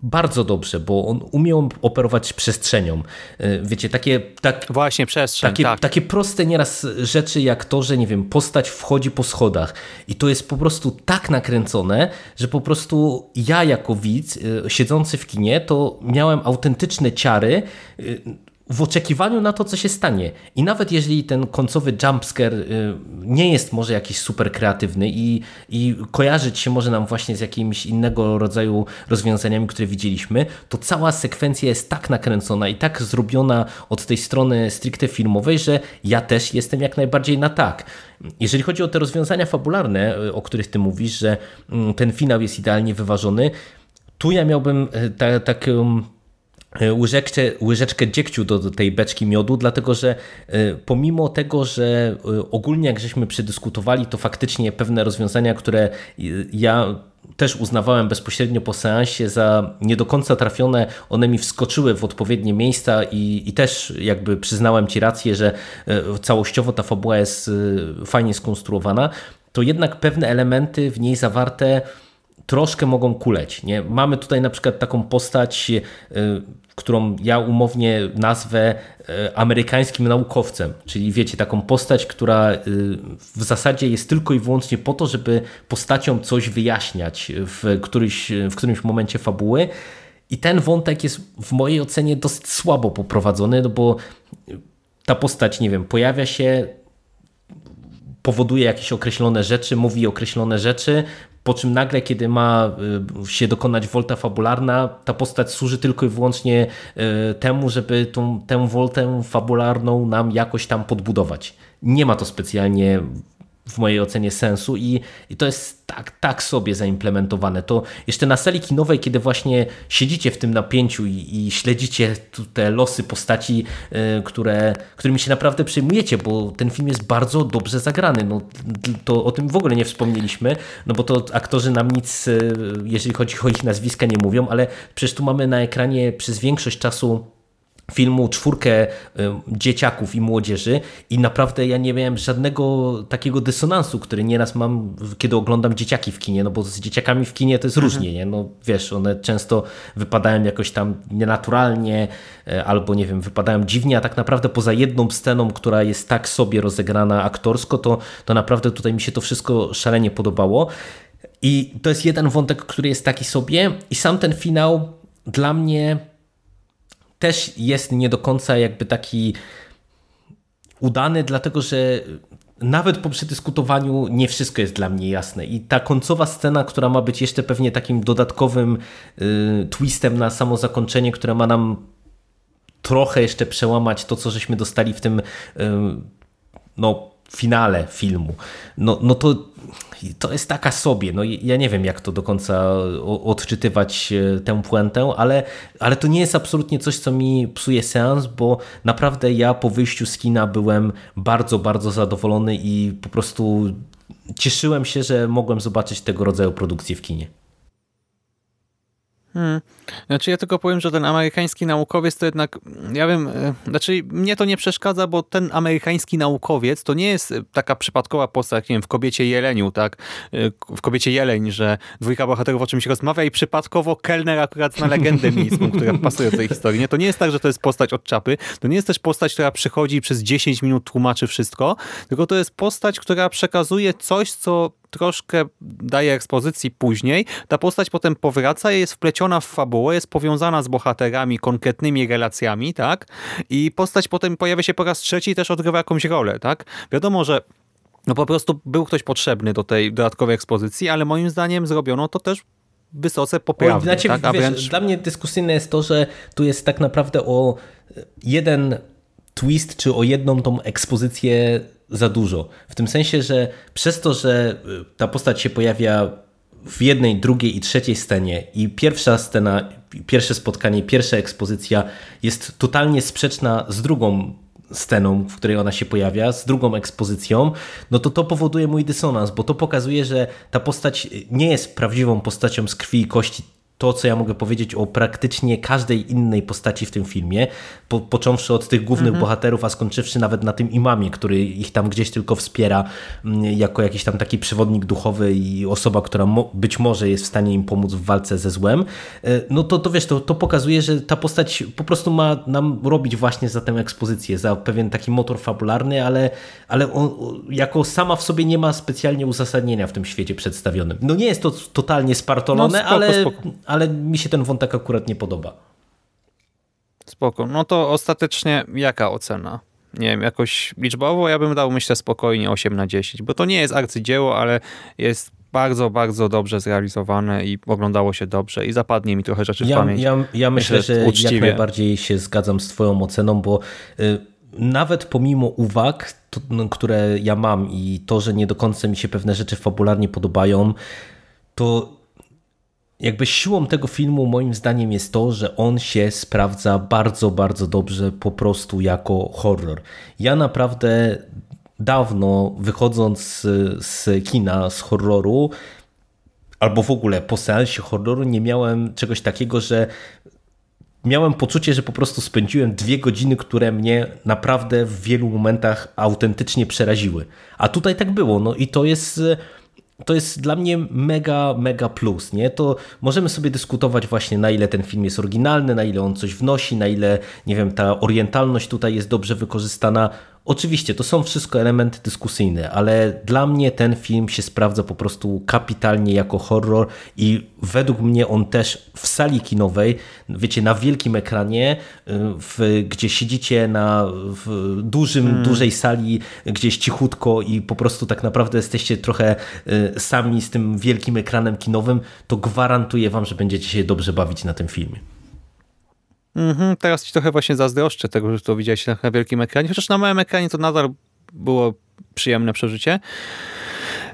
bardzo dobrze, bo on umiał operować przestrzenią. Y, wiecie, takie... Tak, Właśnie, przestrzeń, takie, tak. takie proste nieraz rzeczy jak to, że nie wiem, postać wchodzi po schodach i to jest po prostu tak nakręcone, że po prostu ja jako widz y, siedzący w kinie, to miałem autentyczne ciary y, w oczekiwaniu na to, co się stanie. I nawet jeżeli ten końcowy jumpscare y, nie jest może jakiś super kreatywny i, i kojarzyć się może nam właśnie z jakimś innego rodzaju rozwiązaniami, które widzieliśmy, to cała sekwencja jest tak nakręcona i tak zrobiona od tej strony stricte filmowej, że ja też jestem jak najbardziej na tak. Jeżeli chodzi o te rozwiązania fabularne, y, o których ty mówisz, że mm, ten finał jest idealnie wyważony, tu ja miałbym taką tak, E, łyżeczkę, łyżeczkę dziegciu do, do tej beczki miodu, dlatego że e, pomimo tego, że e, ogólnie jak żeśmy przedyskutowali, to faktycznie pewne rozwiązania, które ja też uznawałem bezpośrednio po seansie za nie do końca trafione, one mi wskoczyły w odpowiednie miejsca i, i też jakby przyznałem Ci rację, że całościowo ta fabuła jest fajnie skonstruowana, to jednak pewne elementy w niej zawarte troszkę mogą kuleć. Nie? Mamy tutaj na przykład taką postać, y, którą ja umownie nazwę y, amerykańskim naukowcem, czyli wiecie, taką postać, która y, w zasadzie jest tylko i wyłącznie po to, żeby postaciom coś wyjaśniać w, któryś, w którymś momencie fabuły. I ten wątek jest w mojej ocenie dosyć słabo poprowadzony, no bo ta postać, nie wiem, pojawia się, powoduje jakieś określone rzeczy, mówi określone rzeczy, po czym nagle, kiedy ma y, się dokonać wolta fabularna, ta postać służy tylko i wyłącznie y, temu, żeby tą, tę woltę fabularną nam jakoś tam podbudować. Nie ma to specjalnie w mojej ocenie sensu i, i to jest tak, tak sobie zaimplementowane. To jeszcze na sali kinowej, kiedy właśnie siedzicie w tym napięciu i, i śledzicie te losy postaci, y, które, którymi się naprawdę przejmujecie, bo ten film jest bardzo dobrze zagrany. No, to o tym w ogóle nie wspomnieliśmy, no bo to aktorzy nam nic, y, jeżeli chodzi o ich nazwiska, nie mówią, ale przecież tu mamy na ekranie przez większość czasu filmu czwórkę y, dzieciaków i młodzieży i naprawdę ja nie miałem żadnego takiego dysonansu, który nieraz mam, kiedy oglądam dzieciaki w kinie, no bo z dzieciakami w kinie to jest mhm. różnie, nie? No wiesz, one często wypadają jakoś tam nienaturalnie y, albo nie wiem, wypadają dziwnie, a tak naprawdę poza jedną sceną, która jest tak sobie rozegrana aktorsko, to, to naprawdę tutaj mi się to wszystko szalenie podobało i to jest jeden wątek, który jest taki sobie i sam ten finał dla mnie też jest nie do końca jakby taki udany, dlatego że nawet po przedyskutowaniu nie wszystko jest dla mnie jasne. I ta końcowa scena, która ma być jeszcze pewnie takim dodatkowym y, twistem na samo zakończenie, które ma nam trochę jeszcze przełamać to, co żeśmy dostali w tym y, no, finale filmu. No, no to to jest taka sobie. No ja nie wiem, jak to do końca odczytywać e, tę puentę, ale, ale to nie jest absolutnie coś, co mi psuje seans, bo naprawdę ja po wyjściu z kina byłem bardzo, bardzo zadowolony i po prostu cieszyłem się, że mogłem zobaczyć tego rodzaju produkcję w kinie. Hmm. Znaczy ja tylko powiem, że ten amerykański naukowiec to jednak, ja wiem, e, znaczy mnie to nie przeszkadza, bo ten amerykański naukowiec to nie jest taka przypadkowa postać, jak nie wiem, w Kobiecie Jeleniu, tak? E, w Kobiecie Jeleń, że dwójka bohaterów o czymś rozmawia i przypadkowo kelner akurat zna legendę miejską, która pasuje do tej historii. Nie? To nie jest tak, że to jest postać od czapy, to nie jest też postać, która przychodzi i przez 10 minut tłumaczy wszystko, tylko to jest postać, która przekazuje coś, co troszkę daje ekspozycji później. Ta postać potem powraca jest wpleciona w fabułę, jest powiązana z bohaterami, konkretnymi relacjami, tak? I postać potem pojawia się po raz trzeci i też odgrywa jakąś rolę, tak? Wiadomo, że no po prostu był ktoś potrzebny do tej dodatkowej ekspozycji, ale moim zdaniem zrobiono to też wysoce poprawnie. Znaczy, tak? Wiesz. Dla mnie dyskusyjne jest to, że tu jest tak naprawdę o jeden twist, czy o jedną tą ekspozycję za dużo. W tym sensie, że przez to, że y, ta postać się pojawia w jednej, drugiej i trzeciej scenie i pierwsza scena, pierwsze spotkanie, pierwsza ekspozycja jest totalnie sprzeczna z drugą sceną, w której ona się pojawia, z drugą ekspozycją, no to to powoduje mój dysonans, bo to pokazuje, że ta postać nie jest prawdziwą postacią z krwi i kości to, co ja mogę powiedzieć o praktycznie każdej innej postaci w tym filmie, po, począwszy od tych głównych mhm. bohaterów, a skończywszy nawet na tym imamie, który ich tam gdzieś tylko wspiera mm, jako jakiś tam taki przewodnik duchowy i osoba, która mo być może jest w stanie im pomóc w walce ze złem, e, no to, to wiesz, to, to pokazuje, że ta postać po prostu ma nam robić właśnie za tę ekspozycję, za pewien taki motor fabularny, ale, ale on jako sama w sobie nie ma specjalnie uzasadnienia w tym świecie przedstawionym. No nie jest to totalnie spartolone, no, spoko, ale, spoko ale mi się ten wątek akurat nie podoba. Spoko. No to ostatecznie jaka ocena? Nie wiem, jakoś liczbowo ja bym dał myślę spokojnie 8 na 10, bo to nie jest arcydzieło, ale jest bardzo, bardzo dobrze zrealizowane i oglądało się dobrze i zapadnie mi trochę rzeczy ja, w pamięć. Ja, ja myślę, że uczciwie. jak najbardziej się zgadzam z twoją oceną, bo y, nawet pomimo uwag, to, no, które ja mam i to, że nie do końca mi się pewne rzeczy fabularnie podobają, to jakby siłą tego filmu moim zdaniem jest to, że on się sprawdza bardzo, bardzo dobrze po prostu jako horror. Ja naprawdę dawno wychodząc z, z kina, z horroru, albo w ogóle po seansie horroru nie miałem czegoś takiego, że miałem poczucie, że po prostu spędziłem dwie godziny, które mnie naprawdę w wielu momentach autentycznie przeraziły. A tutaj tak było. No i to jest to jest dla mnie mega, mega plus. Nie? To możemy sobie dyskutować właśnie na ile ten film jest oryginalny, na ile on coś wnosi, na ile, nie wiem, ta orientalność tutaj jest dobrze wykorzystana. Oczywiście, to są wszystko elementy dyskusyjne, ale dla mnie ten film się sprawdza po prostu kapitalnie jako horror i według mnie on też w sali kinowej, wiecie, na wielkim ekranie, y, w, gdzie siedzicie na dużym, hmm. dużej sali, gdzieś cichutko i po prostu tak naprawdę jesteście trochę y, sami z tym wielkim ekranem kinowym, to gwarantuję wam, że będziecie się dobrze bawić na tym filmie. Mhm, teraz ci trochę właśnie zazdroszczę tego, że to widziałeś na wielkim ekranie, chociaż na małym ekranie to nadal było przyjemne przeżycie.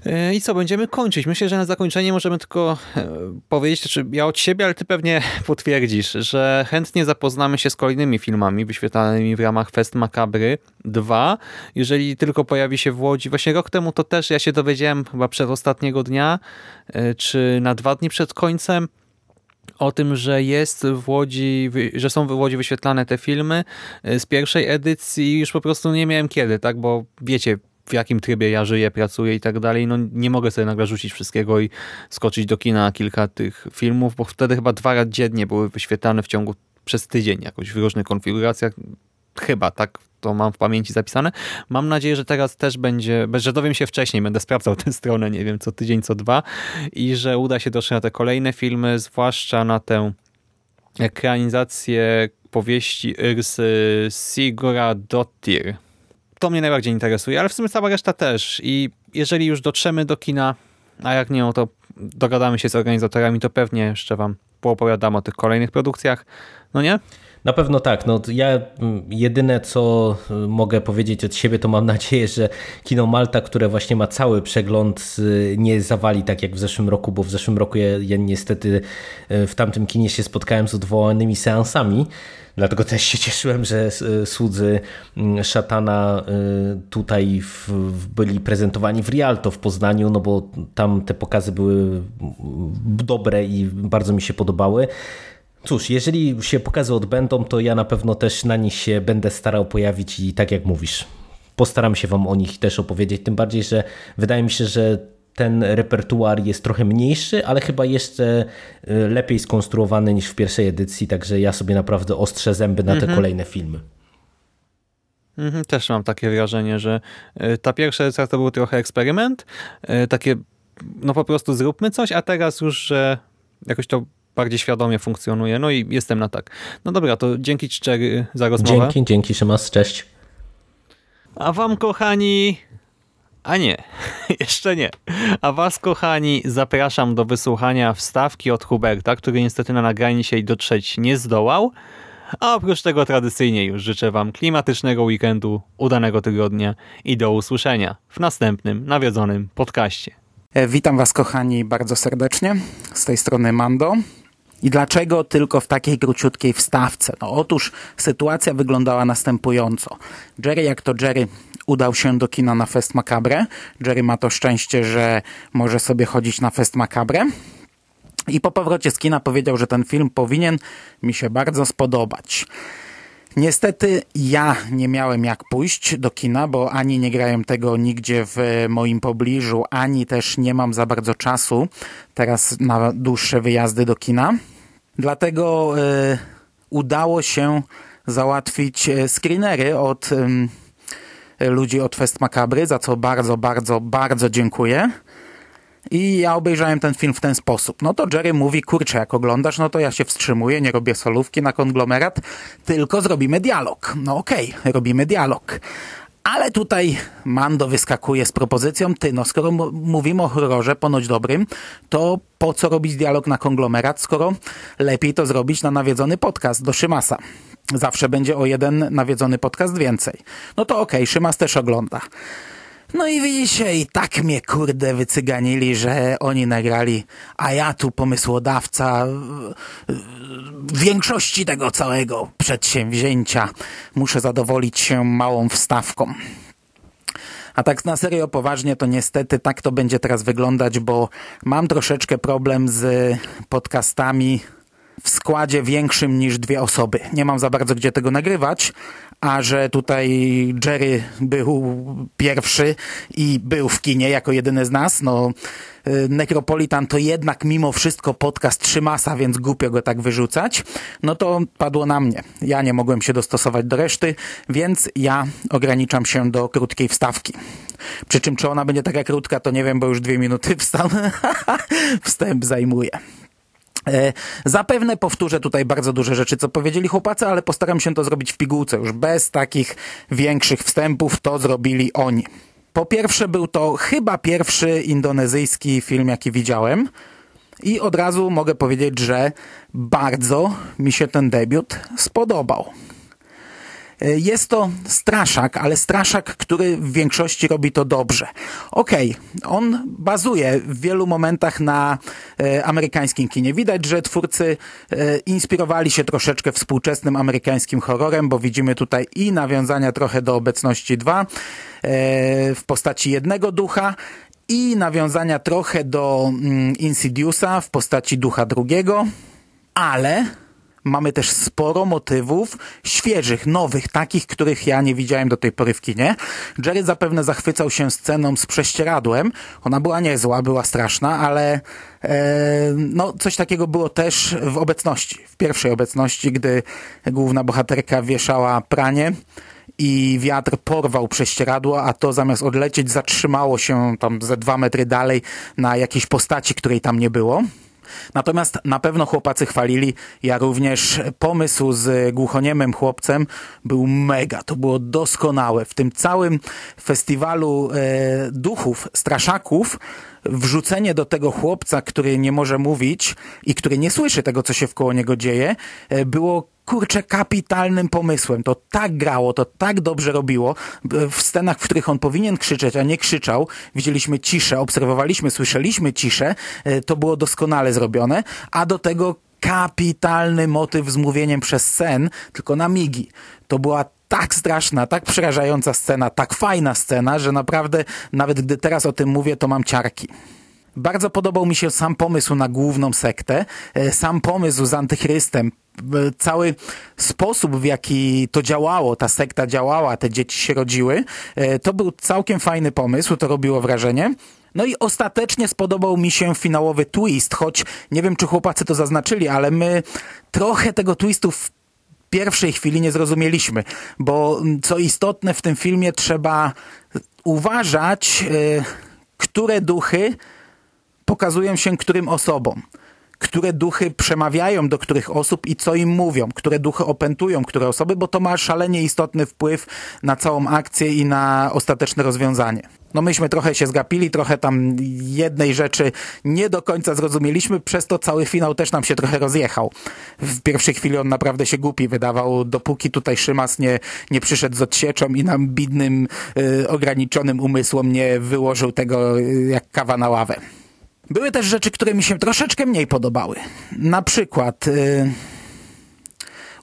E, I co, będziemy kończyć. Myślę, że na zakończenie możemy tylko e, powiedzieć, znaczy ja od siebie, ale ty pewnie potwierdzisz, że chętnie zapoznamy się z kolejnymi filmami wyświetlanymi w ramach Fest Macabry 2. Jeżeli tylko pojawi się w Łodzi. Właśnie rok temu to też ja się dowiedziałem chyba przed ostatniego dnia, e, czy na dwa dni przed końcem, o tym, że jest w Łodzi, że są w Łodzi wyświetlane te filmy e, z pierwszej edycji już po prostu nie miałem kiedy, tak, bo wiecie, w jakim trybie ja żyję, pracuję i tak dalej, no nie mogę sobie nagle rzucić wszystkiego i skoczyć do kina kilka tych filmów, bo wtedy chyba dwa razy dziennie były wyświetlane w ciągu przez tydzień jakoś w różnych konfiguracjach. Chyba tak to mam w pamięci zapisane. Mam nadzieję, że teraz też będzie, że dowiem się wcześniej, będę sprawdzał tę stronę, nie wiem, co tydzień, co dwa i że uda się dotrzeć na te kolejne filmy, zwłaszcza na tę ekranizację powieści Irsy Sigurðardóttir. To mnie najbardziej interesuje, ale w sumie cała reszta też. I jeżeli już dotrzemy do kina, a jak nie, no to dogadamy się z organizatorami, to pewnie jeszcze wam poopowiadam o tych kolejnych produkcjach. No nie? Na pewno tak. No, ja mm, jedyne co y, mogę powiedzieć od siebie, to mam nadzieję, że Kino Malta, które właśnie ma cały przegląd, y, nie zawali tak jak w zeszłym roku, bo w zeszłym roku ja, ja niestety y, w tamtym kinie się spotkałem z odwołanymi seansami. Dlatego też się cieszyłem, że słudzy mm, szatana tutaj w, byli prezentowani w Rialto w Poznaniu, no bo tam te pokazy były mm, dobre i bardzo mi się podobały. Cóż, jeżeli się pokazy odbędą, to ja na pewno też na nich się będę starał pojawić i tak jak mówisz, postaram się Wam o nich też opowiedzieć. Tym bardziej, że wydaje mi się, że ten repertuar jest trochę mniejszy, ale chyba jeszcze y, lepiej skonstruowany niż w pierwszej edycji, także ja sobie naprawdę ostrzę zęby na te mhm. kolejne filmy. Mhm, też mam takie wrażenie, że y, ta pierwsza edycja to był trochę eksperyment, y, takie no po prostu zróbmy coś, a teraz już, że jakoś to bardziej świadomie funkcjonuje. No i jestem na tak. No dobra, to dzięki Cztery za rozmowę. Dzięki, dzięki Szymas, cześć. A wam kochani... A nie, jeszcze nie. A was kochani zapraszam do wysłuchania wstawki od Huberta, który niestety na nagranie się dotrzeć nie zdołał. A oprócz tego tradycyjnie już życzę wam klimatycznego weekendu, udanego tygodnia i do usłyszenia w następnym nawiedzonym podcaście. E, witam was kochani bardzo serdecznie. Z tej strony Mando. I dlaczego tylko w takiej króciutkiej wstawce? No otóż sytuacja wyglądała następująco. Jerry jak to Jerry udał się do kina na Fest Macabre. Jerry ma to szczęście, że może sobie chodzić na Fest Macabre. I po powrocie z kina powiedział, że ten film powinien mi się bardzo spodobać. Niestety ja nie miałem jak pójść do kina, bo ani nie grałem tego nigdzie w moim pobliżu, ani też nie mam za bardzo czasu teraz na dłuższe wyjazdy do kina. Dlatego y, udało się załatwić e, screenery od y, ludzi od Fest Macabry, za co bardzo, bardzo, bardzo dziękuję. I ja obejrzałem ten film w ten sposób. No to Jerry mówi, kurczę, jak oglądasz, no to ja się wstrzymuję, nie robię solówki na konglomerat, tylko zrobimy dialog. No okej, okay, robimy dialog. Ale tutaj Mando wyskakuje z propozycją, ty, no skoro mówimy o horrorze ponoć dobrym, to po co robić dialog na konglomerat, skoro lepiej to zrobić na nawiedzony podcast do Szymasa. Zawsze będzie o jeden nawiedzony podcast więcej. No to okej, okay, Szymas też ogląda. No i widzicie, i tak mnie kurde wycyganili, że oni nagrali, a ja tu pomysłodawca większości tego całego przedsięwzięcia muszę zadowolić się małą wstawką. A tak na serio poważnie to niestety tak to będzie teraz wyglądać, bo mam troszeczkę problem z podcastami w składzie większym niż dwie osoby. Nie mam za bardzo gdzie tego nagrywać, a że tutaj Jerry był pierwszy i był w kinie jako jedyny z nas, no y, Necropolitan to jednak mimo wszystko podcast Trzymasa, więc głupio go tak wyrzucać, no to padło na mnie. Ja nie mogłem się dostosować do reszty, więc ja ograniczam się do krótkiej wstawki. Przy czym czy ona będzie taka krótka, to nie wiem, bo już dwie minuty wstęp, wstęp zajmuje. E, zapewne powtórzę tutaj bardzo duże rzeczy, co powiedzieli chłopacy, ale postaram się to zrobić w pigułce, już bez takich większych wstępów, to zrobili oni. Po pierwsze był to chyba pierwszy indonezyjski film, jaki widziałem i od razu mogę powiedzieć, że bardzo mi się ten debiut spodobał. E, jest to straszak, ale straszak, który w większości robi to dobrze. Okej, okay, on bazuje w wielu momentach na e, amerykańskim kinie. Widać, że twórcy e, inspirowali się troszeczkę współczesnym amerykańskim horrorem, bo widzimy tutaj i nawiązania trochę do obecności 2 e, w postaci jednego ducha i nawiązania trochę do mm, Insidiousa w postaci ducha drugiego, ale mamy też sporo motywów świeżych, nowych, takich, których ja nie widziałem do tej pory w kinie. Jerry zapewne zachwycał się sceną z prześcieradłem. Ona była niezła, była straszna, ale e, no, coś takiego było też w obecności, w pierwszej obecności, gdy główna bohaterka wieszała pranie i wiatr porwał prześcieradło, a to zamiast odlecieć zatrzymało się tam ze dwa metry dalej na jakiejś postaci, której tam nie było. Natomiast na pewno chłopacy chwalili, ja również. Pomysł z głuchoniemym chłopcem był mega, to było doskonałe. W tym całym festiwalu e, duchów, straszaków, wrzucenie do tego chłopca, który nie może mówić i który nie słyszy tego, co się wkoło niego dzieje, e, było kurczę kapitalnym pomysłem. To tak grało, to tak dobrze robiło. W scenach, w których on powinien krzyczeć, a nie krzyczał, widzieliśmy ciszę, obserwowaliśmy, słyszeliśmy ciszę, e, to było doskonale zrobione, a do tego kapitalny motyw z mówieniem przez sen, tylko na migi. To była tak straszna, tak przerażająca scena, tak fajna scena, że naprawdę nawet gdy teraz o tym mówię, to mam ciarki. Bardzo podobał mi się sam pomysł na główną sektę, e, sam pomysł z antychrystem, e, cały sposób, w jaki to działało, ta sekta działała, te dzieci się rodziły. E, to był całkiem fajny pomysł, to robiło wrażenie. No i ostatecznie spodobał mi się finałowy twist, choć nie wiem, czy chłopacy to zaznaczyli, ale my trochę tego twistu w pierwszej chwili nie zrozumieliśmy, bo co istotne w tym filmie trzeba uważać, które duchy pokazują się którym osobom, które duchy przemawiają do których osób i co im mówią, które duchy opętują które osoby, bo to ma szalenie istotny wpływ na całą akcję i na ostateczne rozwiązanie. No myśmy trochę się zgapili, trochę tam jednej rzeczy nie do końca zrozumieliśmy, przez to cały finał też nam się trochę rozjechał. W pierwszej chwili on naprawdę się głupi wydawał, dopóki tutaj Szymas nie, nie przyszedł z odsieczą i nam bidnym, yy, ograniczonym umysłom nie wyłożył tego yy, jak kawa na ławę. Były też rzeczy, które mi się troszeczkę mniej podobały. Na przykład yy,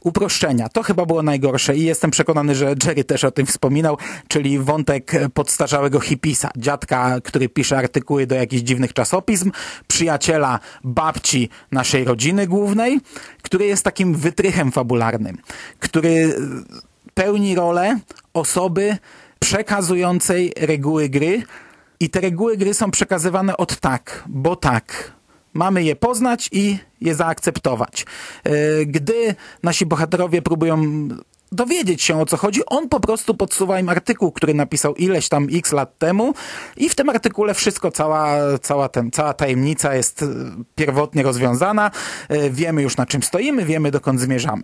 uproszczenia. To chyba było najgorsze i jestem przekonany, że Jerry też o tym wspominał, czyli wątek podstarzałego hipisa, dziadka, który pisze artykuły do jakichś dziwnych czasopism, przyjaciela babci naszej rodziny głównej, który jest takim wytrychem fabularnym, który pełni rolę osoby przekazującej reguły gry, i te reguły gry są przekazywane od tak, bo tak. Mamy je poznać i je zaakceptować. E, gdy nasi bohaterowie próbują dowiedzieć się o co chodzi, on po prostu podsuwa im artykuł, który napisał ileś tam x lat temu i w tym artykule wszystko, cała, cała, ten, cała tajemnica jest e, pierwotnie rozwiązana. E, wiemy już na czym stoimy, wiemy dokąd zmierzamy.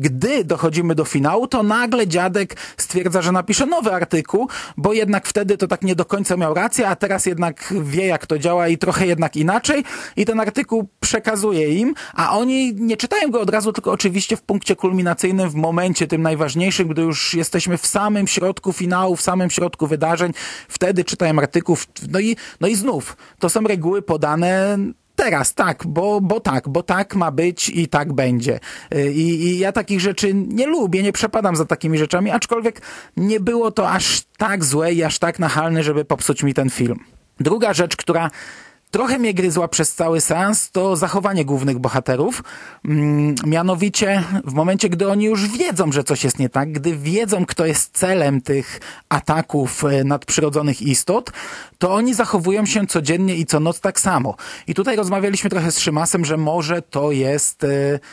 Gdy dochodzimy do finału, to nagle dziadek stwierdza, że napisze nowy artykuł, bo jednak wtedy to tak nie do końca miał rację, a teraz jednak wie, jak to działa i trochę jednak inaczej. I ten artykuł przekazuje im, a oni nie czytają go od razu, tylko oczywiście w punkcie kulminacyjnym, w momencie tym najważniejszym, gdy już jesteśmy w samym środku finału, w samym środku wydarzeń. Wtedy czytają artykuł. No i, no i znów, to są reguły podane teraz, tak, bo, bo tak, bo tak ma być i tak będzie. Y, I, I ja takich rzeczy nie lubię, nie przepadam za takimi rzeczami, aczkolwiek nie było to aż tak złe i aż tak nachalne, żeby popsuć mi ten film. Druga rzecz, która trochę mnie gryzła przez cały sens, to zachowanie głównych bohaterów. Mm, mianowicie w momencie, gdy oni już wiedzą, że coś jest nie tak, gdy wiedzą, kto jest celem tych ataków e, nadprzyrodzonych istot, to oni zachowują się codziennie i co noc tak samo. I tutaj rozmawialiśmy trochę z Szymasem, że może to jest e,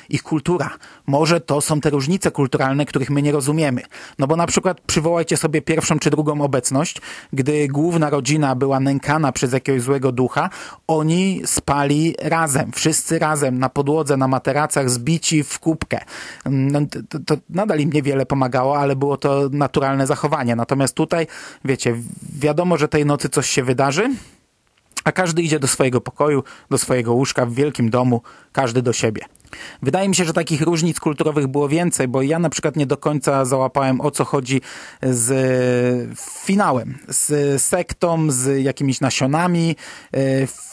ich kultura. Może to są te różnice kulturalne, których my nie rozumiemy. No bo na przykład przywołajcie sobie pierwszą czy drugą obecność, gdy główna rodzina była nękana przez jakiegoś złego ducha, oni spali razem, wszyscy razem, na podłodze, na materacach, zbici w kubkę. No, to, to nadal im niewiele pomagało, ale było to naturalne zachowanie. Natomiast tutaj, wiecie, wiadomo, że tej nocy coś się wydarzy, a każdy idzie do swojego pokoju, do swojego łóżka w wielkim domu, każdy do siebie. Wydaje mi się, że takich różnic kulturowych było więcej, bo ja na przykład nie do końca załapałem o co chodzi z finałem, z sektą, z jakimiś nasionami.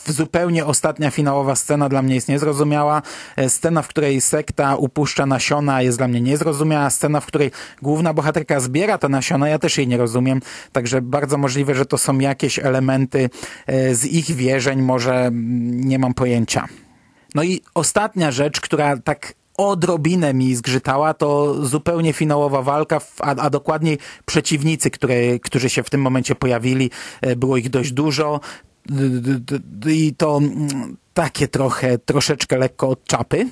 Zupełnie ostatnia finałowa scena dla mnie jest niezrozumiała. Scena, w której sekta upuszcza nasiona jest dla mnie niezrozumiała. Scena, w której główna bohaterka zbiera te nasiona, ja też jej nie rozumiem. Także bardzo możliwe, że to są jakieś elementy z ich wierzeń, może nie mam pojęcia. No i ostatnia rzecz, która tak odrobinę mi zgrzytała, to zupełnie finałowa walka, a, a dokładniej przeciwnicy, które, którzy się w tym momencie pojawili. E, było ich dość dużo i to mm, takie trochę, troszeczkę lekko od czapy.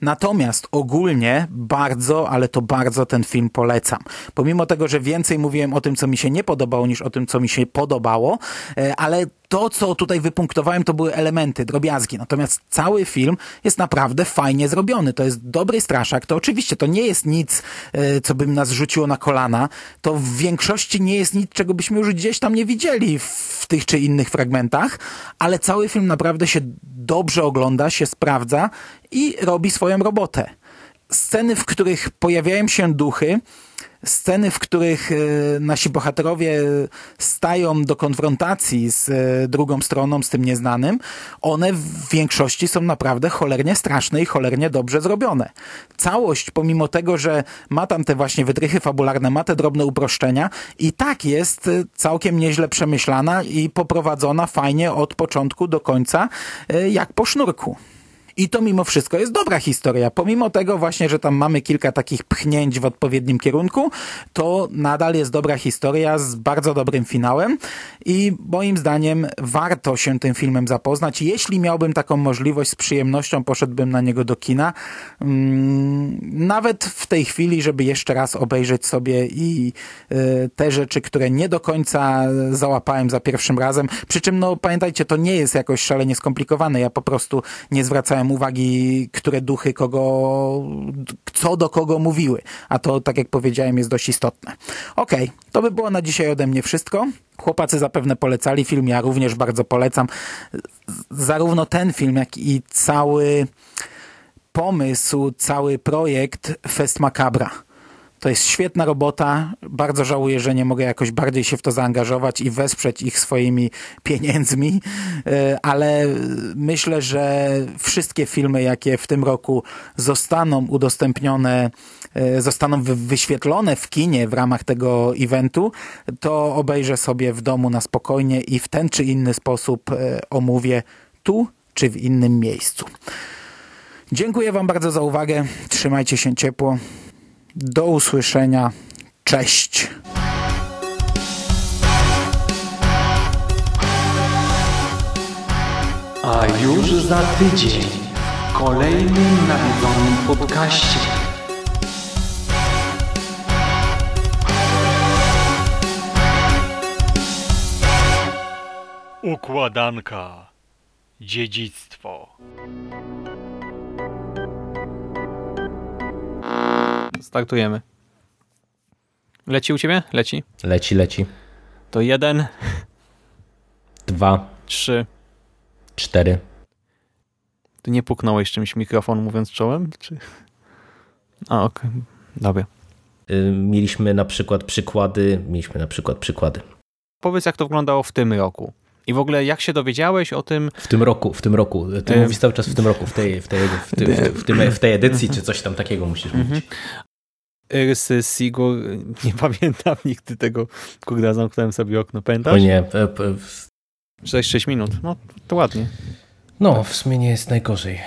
Natomiast ogólnie bardzo, ale to bardzo ten film polecam. Pomimo tego, że więcej mówiłem o tym, co mi się nie podobało, niż o tym, co mi się podobało, e, ale to, co tutaj wypunktowałem, to były elementy, drobiazgi. Natomiast cały film jest naprawdę fajnie zrobiony. To jest dobry straszak. To oczywiście to nie jest nic, e, co by nas rzuciło na kolana. To w większości nie jest nic, czego byśmy już gdzieś tam nie widzieli w tych czy innych fragmentach, ale cały film naprawdę się dobrze ogląda, się sprawdza i robi swoją robotę. Sceny, w których pojawiają się duchy, sceny, w których e, nasi bohaterowie stają do konfrontacji z e, drugą stroną, z tym nieznanym, one w większości są naprawdę cholernie straszne i cholernie dobrze zrobione. Całość, pomimo tego, że ma tam te właśnie wytrychy fabularne, ma te drobne uproszczenia, i tak jest e, całkiem nieźle przemyślana i poprowadzona fajnie od początku do końca, jak po sznurku. I to mimo wszystko jest dobra historia. Pomimo tego właśnie, że tam mamy kilka takich pchnięć w odpowiednim kierunku, to nadal jest dobra historia z bardzo dobrym finałem i moim zdaniem warto się tym filmem zapoznać. Jeśli miałbym taką możliwość, z przyjemnością poszedłbym na niego do kina. Mm, nawet w tej chwili, żeby jeszcze raz obejrzeć sobie i y, te rzeczy, które nie do końca załapałem za pierwszym razem. Przy czym, no pamiętajcie, to nie jest jakoś szalenie skomplikowane. Ja po prostu nie zwracałem uwagi, które duchy kogo, co do kogo mówiły. A to, tak jak powiedziałem, jest dość istotne. Okej, okay, to by było na dzisiaj ode mnie wszystko. Chłopacy zapewne polecali film, ja również bardzo polecam. Zarówno ten film, jak i cały pomysł, cały projekt Fest Macabra to jest świetna robota. Bardzo żałuję, że nie mogę jakoś bardziej się w to zaangażować i wesprzeć ich swoimi pieniędzmi, e, ale myślę, że wszystkie filmy, jakie w tym roku zostaną udostępnione, e, zostaną wyświetlone w kinie w ramach tego eventu, to obejrzę sobie w domu na spokojnie i w ten czy inny sposób e, omówię tu czy w innym miejscu. Dziękuję Wam bardzo za uwagę. Trzymajcie się ciepło. Do usłyszenia. Cześć. A już za tydzień w kolejnym nawiedzonym podcaście. Układanka. Dziedzictwo. Startujemy. Leci u ciebie? Leci. Leci, leci. To jeden. Dwa. Trzy. Cztery. Ty nie puknąłeś czymś mikrofon mówiąc czołem? Czy... A, okej. Okay. Dobra. Y, mieliśmy na przykład przykłady. Mieliśmy na przykład przykłady. Powiedz, jak to wyglądało w tym roku. I w ogóle jak się dowiedziałeś o tym? W tym roku, w tym roku. Ty e... mówisz cały czas w tym roku, w tej, w tej, w tej, w tej, w tej edycji, czy coś tam takiego musisz mówić. Irsy, Sigur, nie pamiętam nigdy tego, kurde, zamknąłem sobie okno, pamiętasz? O nie. 6-6 minut, no to ładnie. No, w sumie nie jest najgorzej.